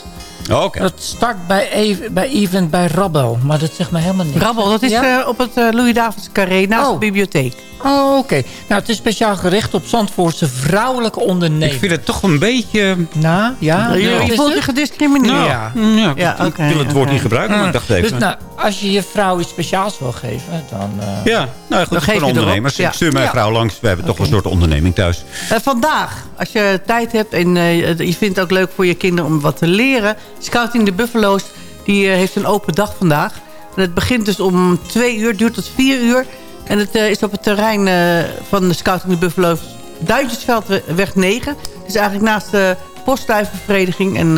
Oh, Oké. Dat start bij, ev- bij Event bij Rabbel. Maar dat zegt me helemaal niks. Rabbel, dat is Ja? eh, op het eh, Louis-Davids Carré naast Oh. de bibliotheek. Oh, oké. Nou, het is speciaal gericht op Zandvoortse vrouwelijke Ik ondernemers. vind het toch een beetje... Nou, ja. je wat je is voelt je het? gediscrimineerd. Nou, Ja. ja, ik- Ja, ik oké, wil het woord niet gebruiken, maar ik dacht even... Dus nou, als je je vrouw iets speciaals wil geven, dan... eh, ja, nou ja, goed, Dan voor ondernemers. Ja. Ik stuur mijn Ja. vrouw langs. We hebben toch een soort onderneming thuis. Eh, vandaag, als je tijd hebt en eh, je vindt het ook leuk voor je kinderen om wat te leren. Scouting de Buffalo's die, eh, heeft een open dag vandaag. En het begint dus om twee uur, duurt tot vier uur. En het eh, is op het terrein eh, van de Scouting de Buffalo's Duintjesveldweg 9. Dus eigenlijk naast de postduivenvereniging en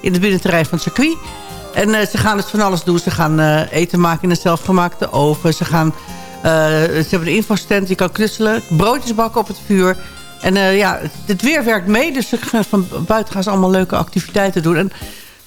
in het binnenterrein van het circuit. En ze gaan dus van alles doen. Ze gaan eten maken in een zelfgemaakte oven. Ze, gaan, ze hebben een infostand, je kan knutselen. Broodjes bakken op het vuur. En ja, het, weer werkt mee. Dus ze van buiten gaan ze allemaal leuke activiteiten doen. En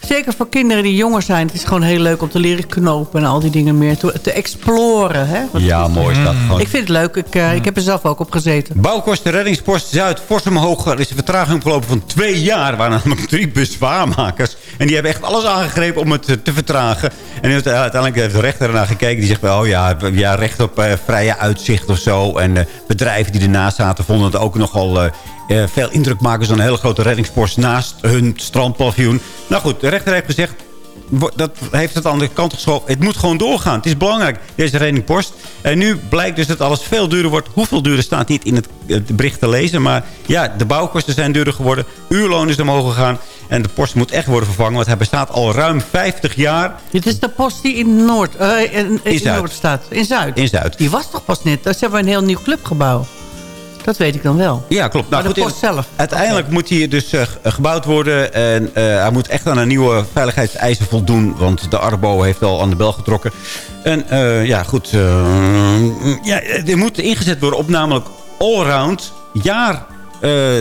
zeker voor kinderen die jonger zijn. Het is gewoon heel leuk om te leren knopen en al die dingen meer. Te, te exploren. Hè? Want Ja, mooi is dat. Gewoon. Ik vind het leuk. Ik, eh, ik heb er zelf ook op gezeten. Bouwkosten Reddingspost Zuid, Forsumhoog. Er is een vertraging opgelopen van twee jaar. Waren namelijk drie bezwaarmakers. En die hebben echt alles aangegrepen om het eh, te vertragen. En heeft- uiteindelijk heeft de rechter ernaar gekeken. Die zegt, wel, oh ja, ja recht op eh, vrije uitzicht of zo. En eh, bedrijven die ernaast zaten vonden het ook nogal... eh, veel indruk maken. Zo'n hele grote reddingspost naast hun strandpaviljoen. Nou goed, de rechter heeft gezegd... dat heeft het aan de kant geschoven. Het moet gewoon doorgaan. Het is belangrijk, deze reddingpost. En nu blijkt dus dat alles veel duurder wordt. Hoeveel duurder staat niet in het, het bericht te lezen. Maar ja, de bouwkosten zijn duurder geworden. Uurloon is omhoog gegaan. En de post moet echt worden vervangen. Want hij bestaat al ruim 50 jaar Dit is de post die in Noord, eh, in. Noord staat. In Zuid. in Zuid. Die was toch pas net. Ze hebben een heel nieuw clubgebouw. Dat weet ik dan wel. Ja, klopt. Nou, Maar de goed, post zelf. Uiteindelijk moet hij dus eh, gebouwd worden. En eh, hij moet echt aan een nieuwe veiligheidseisen voldoen. Want de Arbo heeft al aan de bel getrokken. En eh, ja, goed. ja, er moet ingezet worden op namelijk allround jaar...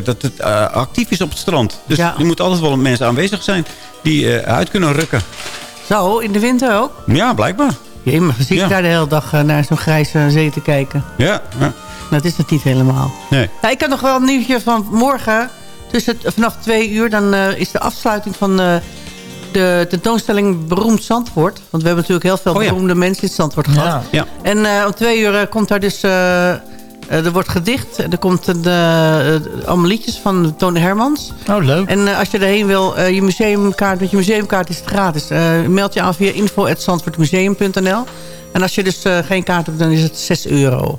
dat het actief is op het strand. Dus Ja. er moet altijd wel mensen aanwezig zijn die uit kunnen rukken. Zo, in de winter ook? Ja, blijkbaar. Jee, maar je Ja. daar de hele dag naar zo'n grijze zee te kijken? Ja, ja. Dat is het niet helemaal. nee. Ja, ik heb nog wel een nieuwtje van morgen. Tussen het, vanaf twee uur dan eh, is de afsluiting van eh, de tentoonstelling Beroemd Zandvoort. Want we hebben natuurlijk heel veel Oh ja. beroemde mensen in Zandvoort gehad. Ja. Ja. En eh, om twee uur komt daar dus... er wordt gedicht. Er komt een, allemaal liedjes van Tony Hermans. Oh, leuk. En als je erheen wil, je museumkaart, met je museumkaart is het gratis. Meld je aan via info.zandvoortmuseum.nl. En als je dus geen kaart hebt, dan is het 6 euro.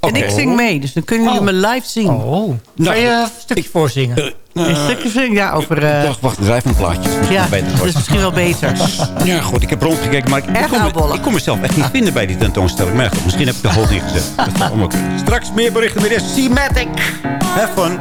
En ik zing mee, dus dan kunnen jullie Oh. me live zien. Oh. Kan je een stukje voorzingen? Een stukje zingen, ja, over... eh, Wacht, wacht, drijf een plaatje. Misschien ja, dat is misschien wel beter. Ja, goed, ik heb rondgekeken, maar ik, ik, Echt kon mezelf echt niet vinden bij die tentoonstelling. Maar ja, goed, misschien heb ik de hoofd niet gezet. Dat zou allemaal kunnen. Straks meer berichten met de C-Matic. Have fun.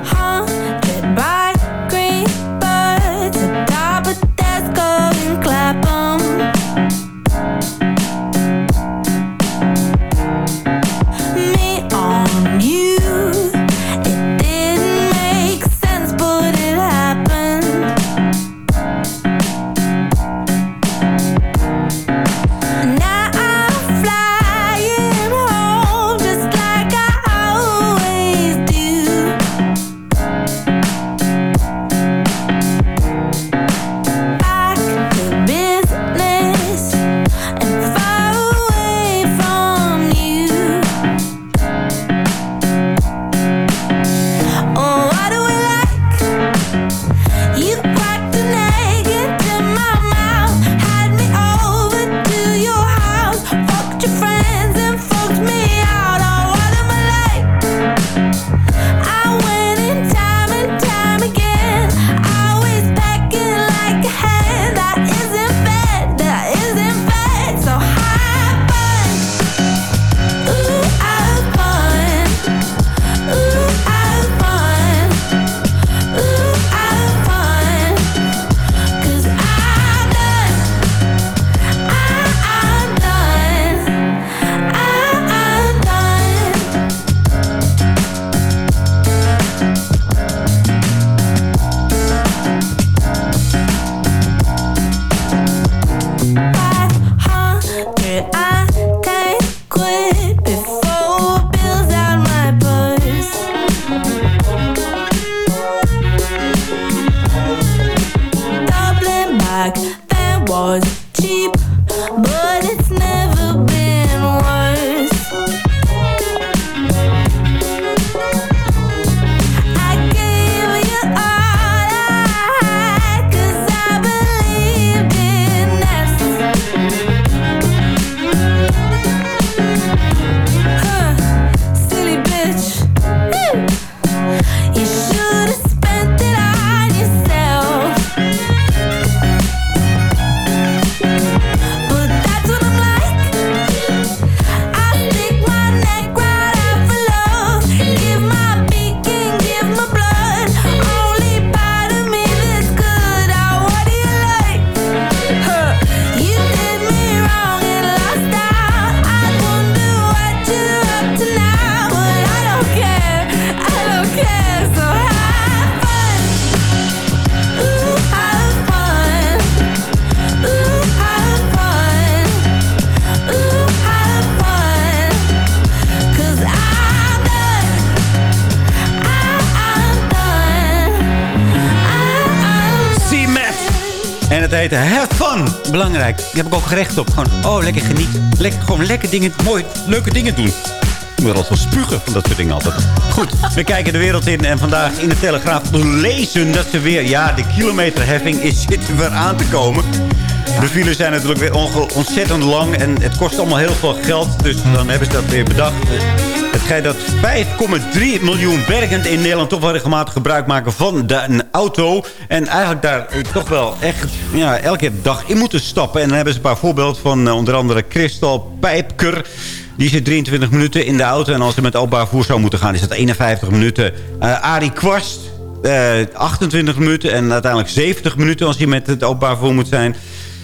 En het heet Have Fun. Belangrijk. Die heb ik ook gerecht op. Gewoon, oh, lekker genieten. Lekker, gewoon lekker dingen, mooi, leuke dingen doen. Ik moet altijd wel spugen van dat soort dingen altijd. Goed, we kijken de wereld in. En vandaag in de Telegraaf lezen dat ze weer... Ja, de kilometerheffing is, zit er weer aan te komen. De files zijn natuurlijk weer ontzettend lang. En het kost allemaal heel veel geld. Dus dan hebben ze dat weer bedacht. Het schijnt dat 5,3 miljoen bergend in Nederland... toch wel regelmatig gebruik maken van de, een auto. En eigenlijk daar eh, toch wel echt ja, elke dag in moeten stappen. En dan hebben ze een paar voorbeelden van eh, onder andere Christel Pijpker... Die zit 23 minuten in de auto. En als ze met openbaar vervoer zou moeten gaan, is dat 51 minuten. Eh Arie Kwast, eh, 28 minuten. En uiteindelijk 70 minuten als je met het openbaar vervoer moet zijn.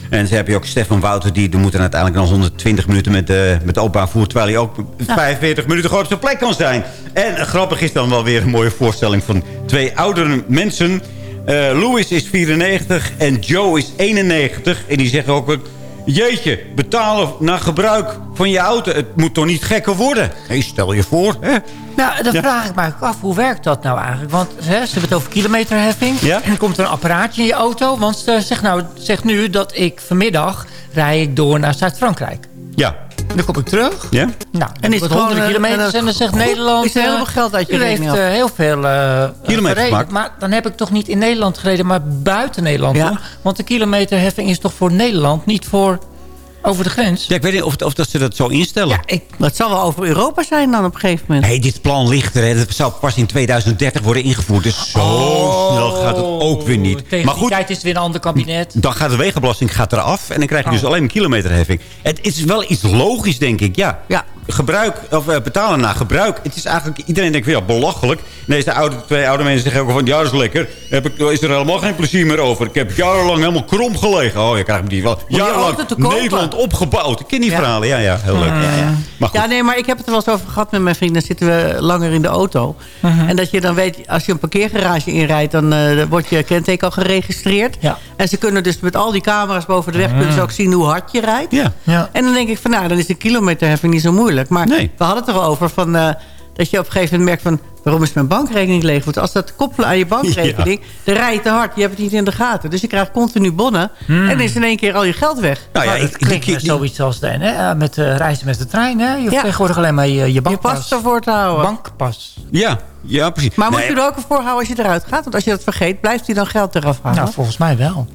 En ze heb je ook Stefan Wouter. Die moet dan uiteindelijk nog 120 minuten met, eh met openbaar vervoer. Terwijl hij ook 45 minuten gewoon op zijn plek kan zijn. En grappig is dan wel weer een mooie voorstelling van twee oudere mensen. Eh Louis is 94 en Joe is 91. En die zeggen ook... Jeetje, betalen naar gebruik van je auto. Het moet toch niet gekker worden? Hey, stel je voor. Hè? Nou, dan Ja. vraag ik me af, hoe werkt dat nou eigenlijk? Want hè, ze hebben het over kilometerheffing. Ja. En dan komt er een apparaatje in je auto. Want eh, zeg, nou, zeg nu dat ik vanmiddag rij ik door naar Zuid-Frankrijk. Ja. Dan kom ik terug. Ja? Nou, En is het gewoon honderden een- kilometers een- en dan zegt Nederland... is er eh, heel veel geld uit je heeft eh, heel veel eh, gemaakt. Maar dan heb ik toch niet in Nederland gereden, maar buiten Nederland. Want de kilometerheffing is toch voor Nederland, niet voor over de grens. Ja, ik weet niet of, of dat ze dat zo instellen. Ja, ik, Maar het zal wel over Europa zijn dan op een gegeven moment. hey, dit plan ligt er. Hè. Dat zou pas in 2030 worden ingevoerd. Dus zo snel gaat het ook weer niet. Oh, Tegen Maar die goed, tijd is het weer een ander kabinet. dan gaat de wegenbelasting gaat eraf. En dan krijg je dus Oh. alleen een kilometerheffing. Het is wel iets logisch, denk ik. Ja, Ja. Gebruik, of eh, betalen naar gebruik. Het is eigenlijk, iedereen denkt van ja, belachelijk. Nee, deze oude, twee oude mensen zeggen ook van ja, dat is lekker. Heb ik, is er helemaal geen plezier meer over. Ik heb jarenlang helemaal krom gelegen. Oh, je krijgt die wel jarenlang. Nederland opgebouwd. Ik ken die Ja. verhalen. Ja, ja, heel leuk. Ja, ja. Maar goed. Ja, nee, maar ik heb het er wel eens over gehad met mijn vrienden. Dan zitten we langer in de auto. Mhm. En dat je dan weet, als je een parkeergarage inrijdt... dan eh, wordt je kenteken al geregistreerd. Ja. En ze kunnen dus met al die camera's boven de weg... kunnen ze ook zien hoe hard je rijdt. Ja. Ja. En dan denk ik van, nou, dan is de kilometerheffing niet zo moeilijk. Maar Nee. we hadden het er al over van... eh, dat je op een gegeven moment merkt van... waarom is mijn bankrekening leeg? Want als dat koppelen aan je bankrekening... dan rij je te hard. Je hebt het niet in de gaten. Dus je krijgt continu bonnen. En dan is in één keer al je geld weg. Nou ja, Maar ik, die- die- zoiets als de, hè, eh, met eh, reizen met de trein. Hè? Je hoeft Ja. tegenwoordig alleen maar je, je Je bankpas. past ervoor te houden. bankpas. ja, ja, precies. Maar moet je er ook voor houden als je eruit gaat? Want als je dat vergeet, blijft hij dan geld eraf halen? Nou, volgens mij wel.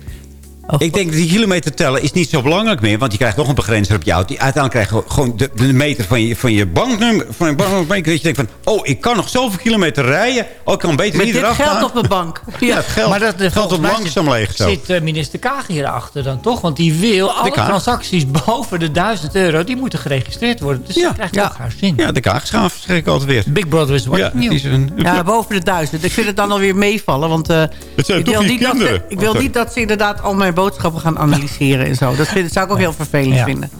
Ik denk dat die kilometer tellen is niet zo belangrijk meer. Want je krijgt nog een begrenzer op je auto. Uiteindelijk krijg je gewoon de, de meter van je, van je banknummer. Van je banknummer. Dat je denkt van, oh, ik kan nog zoveel kilometer rijden. Oh, ik kan beter Met niet dit eraf geld gaan. op de bank. Ja, het geld, maar dat, geld op langzaam zit, leeg zo. zit eh, minister Kaag hierachter dan toch? Want die wil alle Kaag? transacties boven de 1000 euro... die moeten geregistreerd worden. Dus Ja. dat krijgt Ja. ook haar zin. Ja, de kaagschaaf schrik ik altijd weer. Big Brother is Ja, watching is een, Ja, boven de duizend. Ik vind het dan alweer meevallen. Want eh, Het zijn ik toch wil, die niet dat, kinderen? ze, ik wil Oh, niet dat ze inderdaad al mijn boodschappen gaan analyseren en zo. Dat, vind, dat zou ik ook heel vervelend Ja. vinden.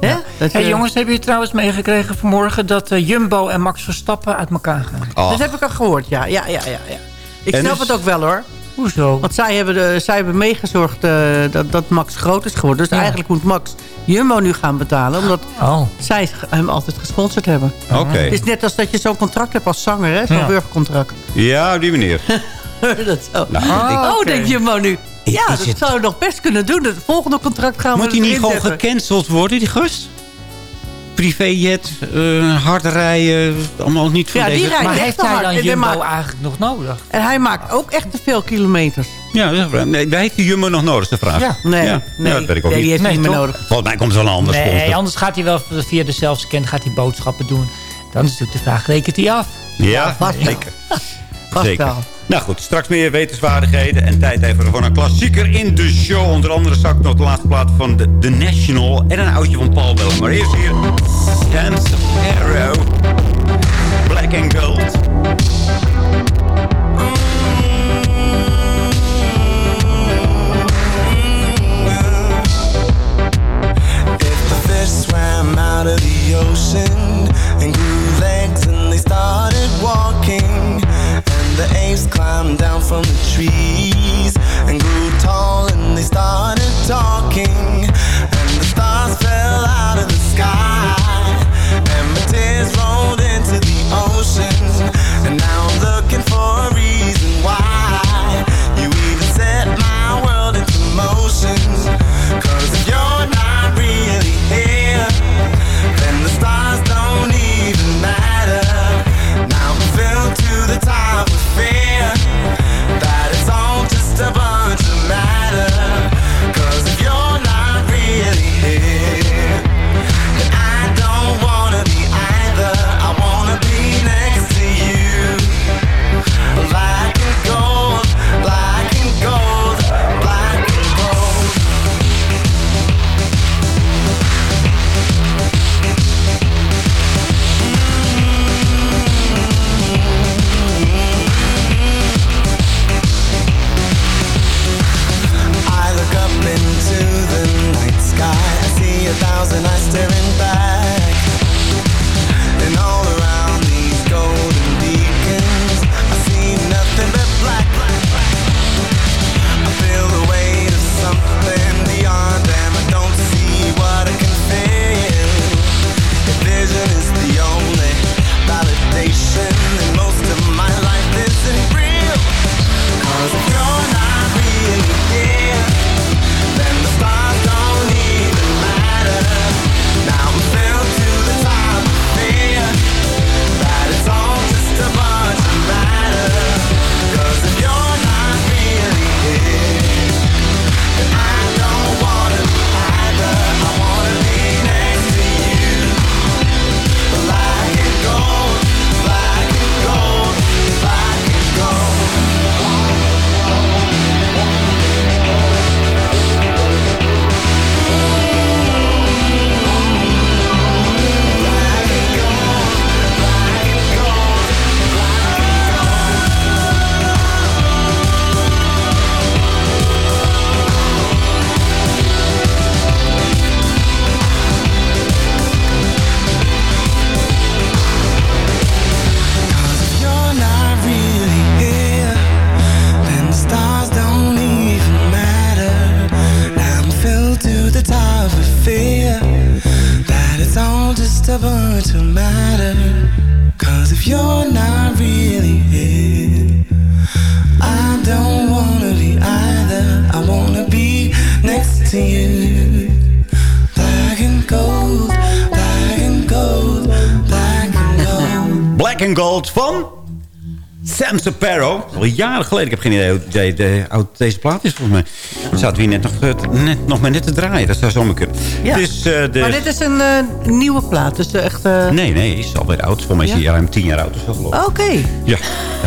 Ja. Dat, Hey, eh, jongens, hebben jullie trouwens meegekregen vanmorgen... dat eh, Jumbo en Max Verstappen uit elkaar gaan? Dat heb ik al gehoord, ja. ja, ja, ja, ja. Ik En snap dus- het ook wel hoor. Hoezo? Want zij hebben, de, zij hebben meegezorgd eh, dat, dat Max groot is geworden. Dus Ja. eigenlijk moet Max Jumbo nu gaan betalen. Omdat Oh. zij hem altijd gesponsord hebben. Oké. Het is net als dat je zo'n contract hebt als zanger, hè? Zo'n Ja. burgercontract. Ja, op die manier. dat zo. Nou, Oh, oké. denkt Jumbo nu. Is Ja, dat het- zou je nog best kunnen doen. Het volgende contract gaan we Moet hij niet gewoon zetten. gecanceld worden, die gast? Privéjet, eh hard rijden, allemaal niet van Ja, die deze... rijdt Maar heeft hij dan Jumbo maakt- eigenlijk nog nodig? En hij maakt ook echt te veel kilometers. Ja, dat is waar. nee, heeft die Jumbo nog nodig, is de vraag. Ja. Nee, Ja, nee, ja, dat weet ik ook nee, die niet. heeft hij Nee, niet meer nodig. Volgens mij komt er wel een ander Nee, sponsor. anders gaat hij wel via dezelfde kent gaat hij boodschappen doen. Dan is natuurlijk de vraag, rekent hij af? Ja, vast zeker. Zeker. Nou goed, straks meer wetenswaardigheden. En tijd even voor een klassieker in de show. Onder andere zag ik nog de laatste plaat van The, The National. En een oudje van Paul Bell. Maar eerst hier Dance of Arrow. Black and Gold. Sam Saparo. Al jaren geleden. Ik heb geen idee hoe de, de, oud deze plaat is volgens mij. Zaten we hier net nog, eh, net, nog maar net te draaien. Dat zou zomaar kunnen. Ja. Eh, de, Maar dit is een eh, nieuwe plaat, dus echt... Nee, nee, is alweer oud. Volgens mij is hij Ja? ruim tien jaar oud ik. Oké. Ja.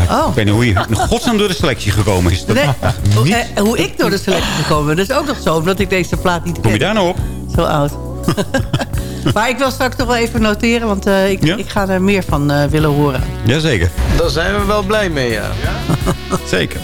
Ja, Oh. Ik weet niet hoe je in godsnaam door de selectie gekomen is. Dat Nee, hoe, eh, hoe ik door de selectie gekomen ben, dat is ook nog zo, omdat ik deze plaat niet ken. Kom je daar nou op? Zo oud. maar ik wil straks toch wel even noteren, want eh, ik, ik ga er meer van eh, willen horen. Jazeker. Daar zijn we wel blij mee, ja. Zeker.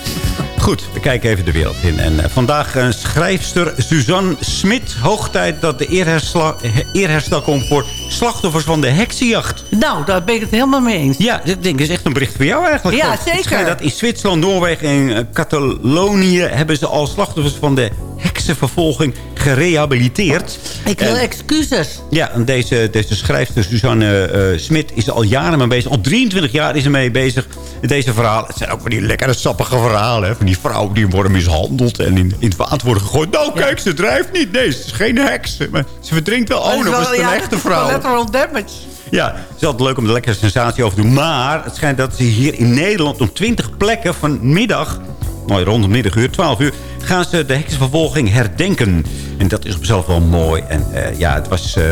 Goed, we kijken even de wereld in. En eh, vandaag een schrijfster Suzanne Smit. Hoog tijd dat de eerhersla- eerherstel komt voor slachtoffers van de heksenjacht. Nou, daar ben ik het helemaal mee eens. Ja, dit denk ik is echt een bericht voor jou eigenlijk. Ja, Het zeker. dat in Zwitserland, Noorwegen en Catalonië... hebben ze al slachtoffers van de heksenvervolging gerehabiliteerd. Ik wil En- excuses. ja, deze, deze schrijfster Suzanne eh, Smit is al jaren mee bezig. Al 23 jaar is ze mee bezig. Deze verhalen. Het zijn ook van die lekkere sappige verhalen. Hè? Van die vrouwen die worden mishandeld en in, in het water worden gegooid. Nou, kijk, ze drijft niet. Nee, ze is geen heks. Maar ze verdrinkt wel. Oh, is het een ja, echte dat vrouw. Collateral damage. Ja, het is altijd leuk om er lekkere sensatie over te doen. Maar het schijnt dat ze hier in Nederland op 20 plekken vanmiddag... Mooi, rond de middaguur, 12 uur... gaan ze de heksenvervolging herdenken. En dat is op zichzelf wel mooi. En eh, ja, het was eh,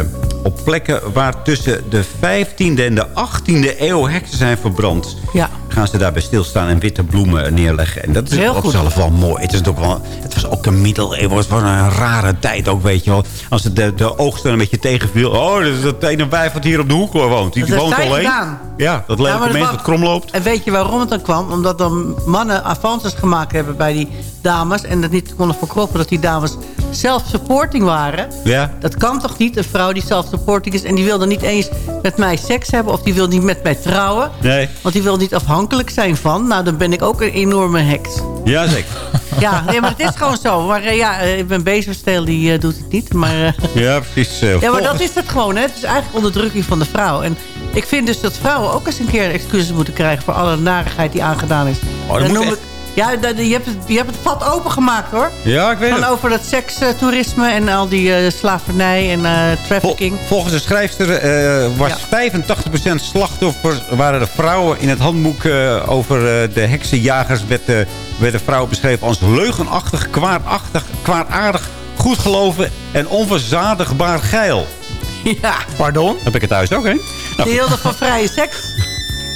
op plekken waar tussen de 15e en de 18e eeuw heksen zijn verbrand. Ja. Gaan ze daarbij stilstaan en witte bloemen neerleggen. En dat is Heel op zichzelf wel mooi. Het, is ook wel, het was ook een middeleeuwen. Het was een rare tijd ook, weet je wel. Als het de, de oogst dan een beetje tegenviel. Oh, dat is dat ene wijf wat hier op de hoek woont. Die Dat woont alleen. gedaan. Ja, dat Ja, lelijke dat mens wat krom loopt. En weet je waarom het dan kwam? Omdat dan mannen avances gemaakt hebben bij die dames... en dat niet konden verkroppen dat die dames self-supporting waren. Ja. Dat kan toch niet, een vrouw die self-supporting is... en die wil dan niet eens met mij seks hebben... of die wil niet met mij trouwen. Nee. Want die wil niet afhankelijk zijn van... nou, dan ben ik ook een enorme heks. Ja, zeker. Ja, nee, maar het is gewoon zo. Maar eh, ja, eh, mijn bezemsteel die eh, doet het niet. Maar, Ja, precies. ja, maar dat is het gewoon. Hè? Het is eigenlijk onderdrukking van de vrouw. En ik vind dus dat vrouwen ook eens een keer excuses moeten krijgen... voor alle narigheid die aangedaan is. dat Dan moet noem ik- ja, dat- je hebt, het, je hebt het vat opengemaakt, hoor. Ja, ik weet Van het. over dat sekstoerisme en al die eh, slavernij en eh, trafficking. Volgens de schrijfster eh, was 85% slachtoffers waren de vrouwen. In het handboek eh, over eh, de heksenjagers werd, eh, werden vrouwen beschreven als leugenachtig, kwaadaardig, kwaadaardig, goed geloven en onverzadigbaar geil. Ja. Pardon? Heb ik het thuis ook, hè? Nou, hielden van vrije seks.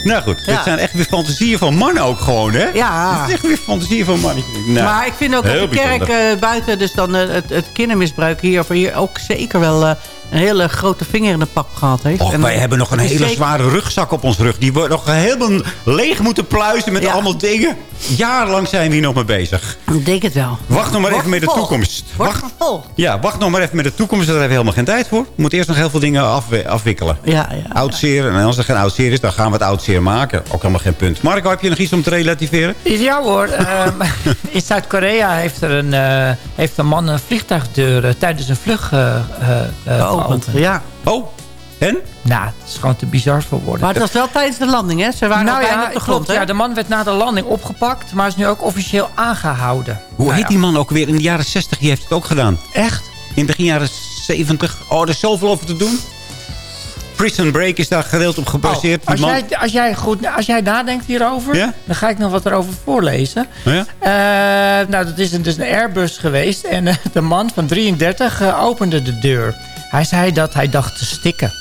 Nou goed, Ja. dit zijn echt weer fantasieën van mannen ook gewoon, hè? Ja. Het is echt weer fantasieën van mannen. Nou, maar ik vind ook dat de kerk eh, buiten dus dan eh, het, het kindermisbruik hier, of hier ook zeker wel eh, een hele grote vinger in de pap gehad heeft. Och, En, wij hebben nog een hele zeker- zware rugzak op ons rug. Die we nog helemaal leeg moeten pluizen met allemaal dingen. Jarenlang zijn we hier nog mee bezig. Ik denk het wel. Wacht nog maar even met de toekomst. Wacht, vervolgd. ja, wacht nog maar even met de toekomst. Daar hebben we helemaal geen tijd voor. We moeten eerst nog heel veel dingen afwi- afwikkelen. Ja, ja. Oud zeer. En als er geen oud zeer is, dan gaan we het oud zeer maken. Ook helemaal geen punt. Marco, heb je nog iets om te relativeren? Ja hoor. ehm, in Zuid-Korea heeft, er een, eh, heeft een man een vliegtuigdeur eh, tijdens een vlucht eh, eh, eh, geopend. Ja. Oh, en? Nou, het is gewoon te bizar voor woorden. Maar het was wel tijdens de landing, hè? Ze waren nou ja, op de grond, klopt. hè? Ja, de man werd na de landing opgepakt, maar is nu ook officieel aangehouden. Hoe Nou heet ja. die man ook weer? In de jaren 60 die heeft het ook gedaan. Echt? In begin jaren 70. Oh, er is zoveel over te doen. Prison Break is daar gedeeld op gebaseerd. Oh, als, Die man- jij, als, jij goed, als jij nadenkt hierover, Ja? dan ga ik nog wat erover voorlezen. Oh ja? Eh, nou, dat is een, dus een Airbus geweest. En eh, de man van 33 eh, opende de deur. Hij zei dat hij dacht te stikken.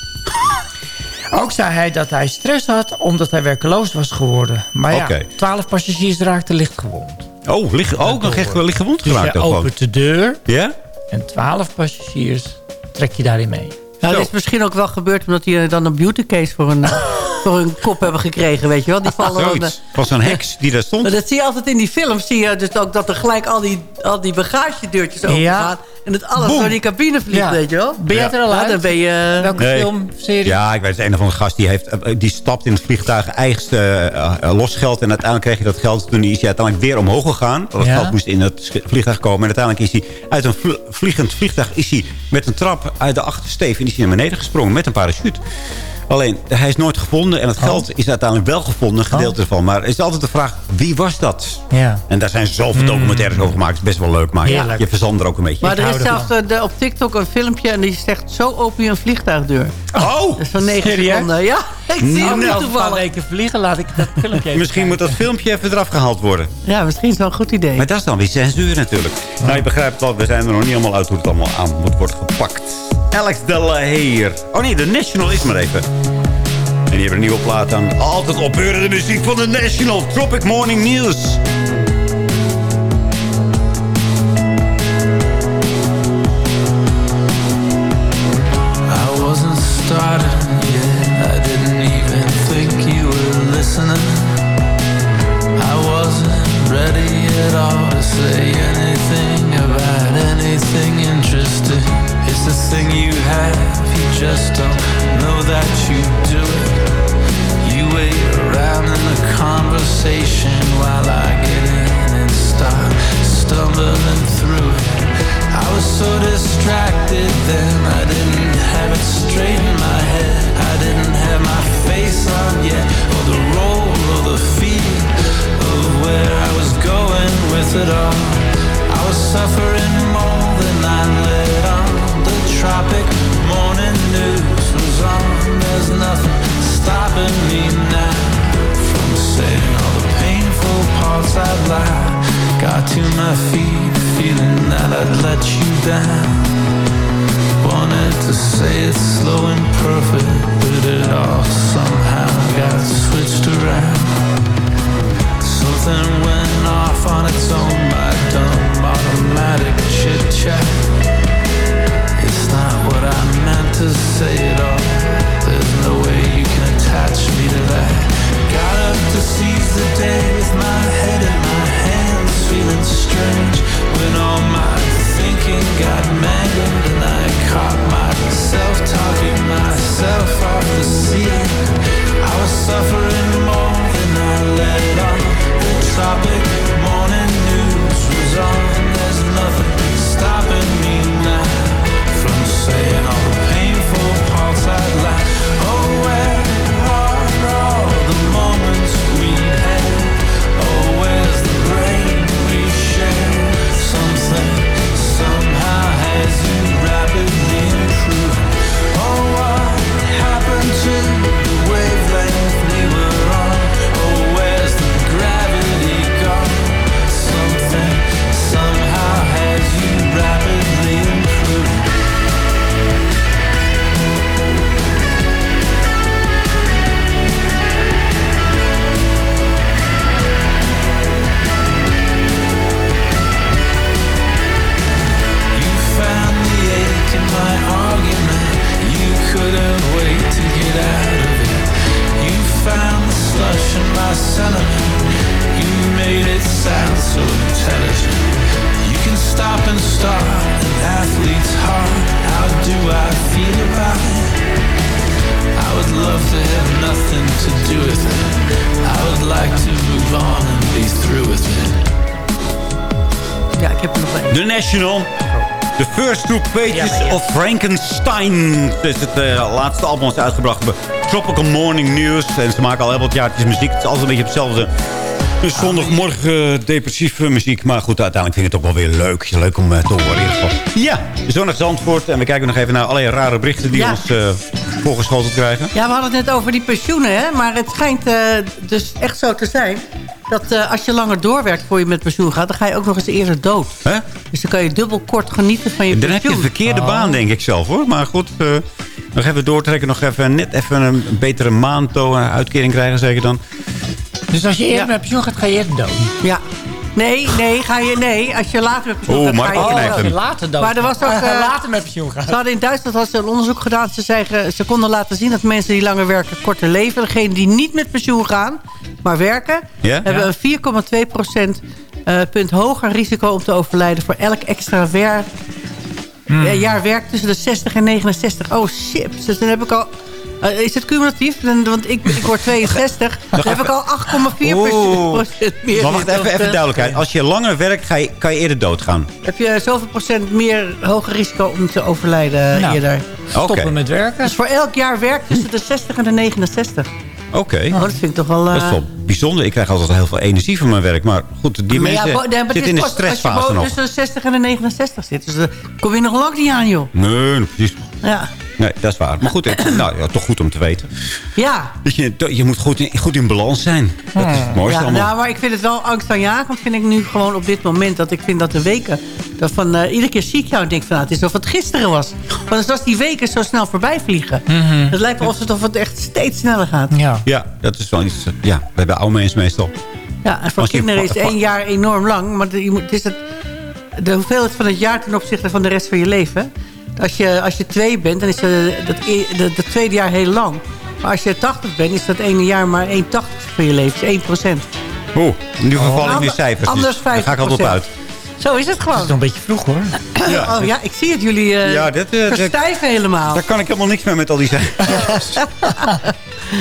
Ook zei hij dat hij stress had omdat hij werkeloos was geworden. Maar ja. 12 passagiers raakten lichtgewond. Oh, lig, ook nog echt wel lichtgewond Dus geraakt. hij ook gewoon. opent de deur Ja? en 12 passagiers trek je daarin mee. Nou, dat is misschien ook wel gebeurd omdat die eh, dan een beauty case voor hun, eh, voor hun kop hebben gekregen, weet je wel. Die vallen dan, eh, Zoiets. Was zo'n heks die daar stond. Maar dat zie je altijd in die films. Zie je dus ook dat er gelijk al die, al die bagagedeurtjes open Ja. gaan. En dat alles door die cabine vliegt, Ja. weet je wel. Ben Ja. er al uit? dan ben je... Welke Nee. film, serie? Ja, ik weet het. Een of andere gast die, heeft, eh, die stapt in het vliegtuig eigenste eh, eh, losgeld. En uiteindelijk kreeg je dat geld. Toen is hij uiteindelijk weer omhoog gegaan. Dat Ja. geld moest in het vliegtuig komen. En uiteindelijk is hij uit een vl- vliegend vliegtuig is hij met een trap uit de achtersteven. En is hij naar beneden gesprongen met een parachute. Alleen, hij is nooit gevonden. En het Oh. geld is uiteindelijk wel gevonden, een gedeelte ervan. Maar er is altijd de vraag, wie was dat? Ja. En daar zijn zoveel documentaires over gemaakt. Het is best wel leuk, maar ja, je verzandt er ook een beetje. Maar er is zelfs eh, de, op TikTok een filmpje en die zegt... zo open je een vliegtuigdeur. Oh, Dat is van 9 serieus? seconden. Ja, ik zie Nou, hem Als een paar toevallig. weken vliegen, laat ik dat filmpje even Misschien moet dat filmpje even eraf gehaald worden. Ja, misschien is het wel een goed idee. Maar dat is dan weer censuur natuurlijk. Nou, je begrijpt wel, we zijn er nog niet helemaal uit hoe het allemaal aan moet worden gepakt. Alex de La Heer. Oh nee, de National is maar even. En die hebben een nieuwe plaat aan. Altijd opbeurende muziek van de National. Tropic Morning News. The National. The First Two Pages of Frankenstein. Dus het eh, laatste album is uitgebracht bij Tropical Morning News. En ze maken al heel wat jaartjes muziek. Het is altijd een beetje hetzelfde. Dus zondagmorgen eh, depressieve muziek. Maar goed, uiteindelijk vind ik het ook wel weer leuk. Leuk om eh, te horen in ieder geval. Ja, zonnig Zandvoort. En we kijken nog even naar allerlei rare berichten die Ja. ons uh, voorgeschoteld krijgen. Ja, we hadden het net over die pensioenen, hè? Maar het schijnt dus echt zo te zijn... dat eh, als je langer doorwerkt voor je met pensioen gaat... dan ga je ook nog eens eerder dood. Hè? Dus dan kan je dubbel kort genieten van je Dan heb je pensioen. een verkeerde baan, denk ik zelf, hoor. Maar goed, eh, nog even doortrekken. Nog even net even een betere maandto eh, uitkering krijgen, zeker dan. Dus als je eerder met pensioen gaat, ga je eerder dood. Ja. Nee, nee, ga je, nee, als je later met pensioen Oh, gaat, ga je... hem. later dood. Maar er was ook... Eh, eh, later met pensioen gaan. Ze hadden in Duitsland hadden ze een onderzoek gedaan. Ze, zeggen, ze konden laten zien dat mensen die langer werken korter leven. Degenen die niet met pensioen gaan, maar werken... Ja? hebben een 4,2 procent eh, punt hoger risico om te overlijden... voor elk extra werk, Hmm. eh, jaar werk tussen de 60 en 69. Oh, shit. Dus dan heb ik al Eh, is het cumulatief? Dan- Want ik, ik word 62. Dan heb ik al 8,4 Oeh. procent meer. Maar wacht even, even duidelijkheid. Als je langer werkt, ga je, kan je eerder doodgaan. Heb je zoveel procent meer hoger risico om te overlijden Nou, eerder. Stoppen met werken. Dus voor elk jaar werk tussen de 60 en de 69. Oké. Oh, dat vind ik toch wel... eh, Dat is wel bijzonder. Ik krijg altijd heel veel energie van mijn werk. Maar goed, die maar mensen nee, zitten is in de stressfase Als je nog. tussen de 60 en de 69 zit. Dus daar kom je nog lang niet aan, joh. Nee, precies. Ja. Nee, dat is waar. Maar goed, nou, ja, toch goed om te weten. Ja. Dat je, je moet goed in, goed in balans zijn. Dat is het mooiste ja, allemaal. nou, maar ik vind het wel angstaanjagend, vind ik nu gewoon op dit moment. Dat ik vind dat de weken, dat van, eh, iedere keer zie ik jou en denk van, nou, het is alsof het gisteren was. Want als die weken zo snel voorbij vliegen. Het lijkt wel alsof het echt steeds sneller gaat. Ja. Ja, dat is wel iets... Ja, bij de oude mensen meestal. Ja, en voor kinderen is één jaar enorm lang. Maar het is het, de hoeveelheid van het jaar ten opzichte van de rest van je leven. Als je, als je twee bent, dan is de, dat, e- de, de tweede jaar heel lang. Maar als je 80 bent, is dat ene jaar maar 1 tachtigste van je leven. Dus 1 procent. Oeh, nu verval ik Ander- cijfers. anders daar ga ik altijd op 50%. uit. Zo is het gewoon. Dat is nog een beetje vroeg hoor. Ja, oh ja, ik zie het. Jullie eh Ja, dit, eh, dit- verstijven helemaal. Daar kan ik helemaal niks meer met al die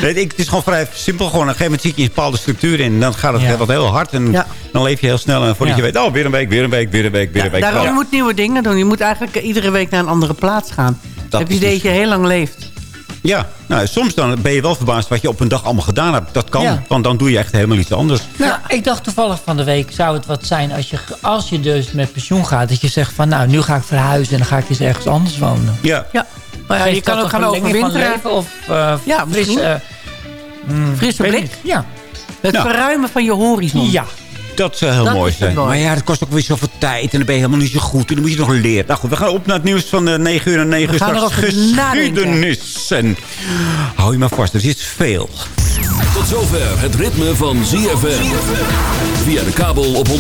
nee, ik, het is gewoon vrij simpel. Gewoon, op een gegeven moment zie je een bepaalde structuur in. En dan gaat het Ja. wat heel hard. En Ja. dan leef je heel snel. En voordat Ja. je weet, oh, weer een week, weer een week, weer een week, weer een week. Daarom, je moet nieuwe dingen doen. Je moet eigenlijk iedere week naar een andere plaats gaan. Dat heb je idee dus- dat je heel lang leeft. Ja, nou, soms dan ben je wel verbaasd wat je op een dag allemaal gedaan hebt. Dat kan, Ja. want dan doe je echt helemaal iets anders. Nou, ik dacht toevallig van de week zou het wat zijn als je, als je dus met pensioen gaat. Dat je zegt van nou, nu ga ik verhuizen en dan ga ik eens ergens anders wonen. Ja, Ja. Maar ja, je kan ook gaan overwinteren. of uh, Ja, fris, misschien. eh, mm, Frisse blik. Ja. Het Nou. verruimen van je horizon. ja. Dat zou heel Dat mooi zijn. mooi. Maar ja, dat kost ook weer zoveel tijd. En dan ben je helemaal niet zo goed. En dan moet je nog leren. Nou goed, we gaan op naar het nieuws van eh, 9 uur en 9 uur. gaan Straks geschiedenis. En hou je maar vast, er is veel. Tot zover het ritme van ZFM. Via de kabel op 104.5.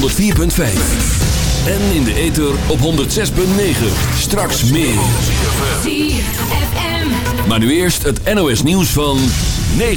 En in de ether op 106.9. Straks meer. Maar nu eerst het NOS nieuws van 9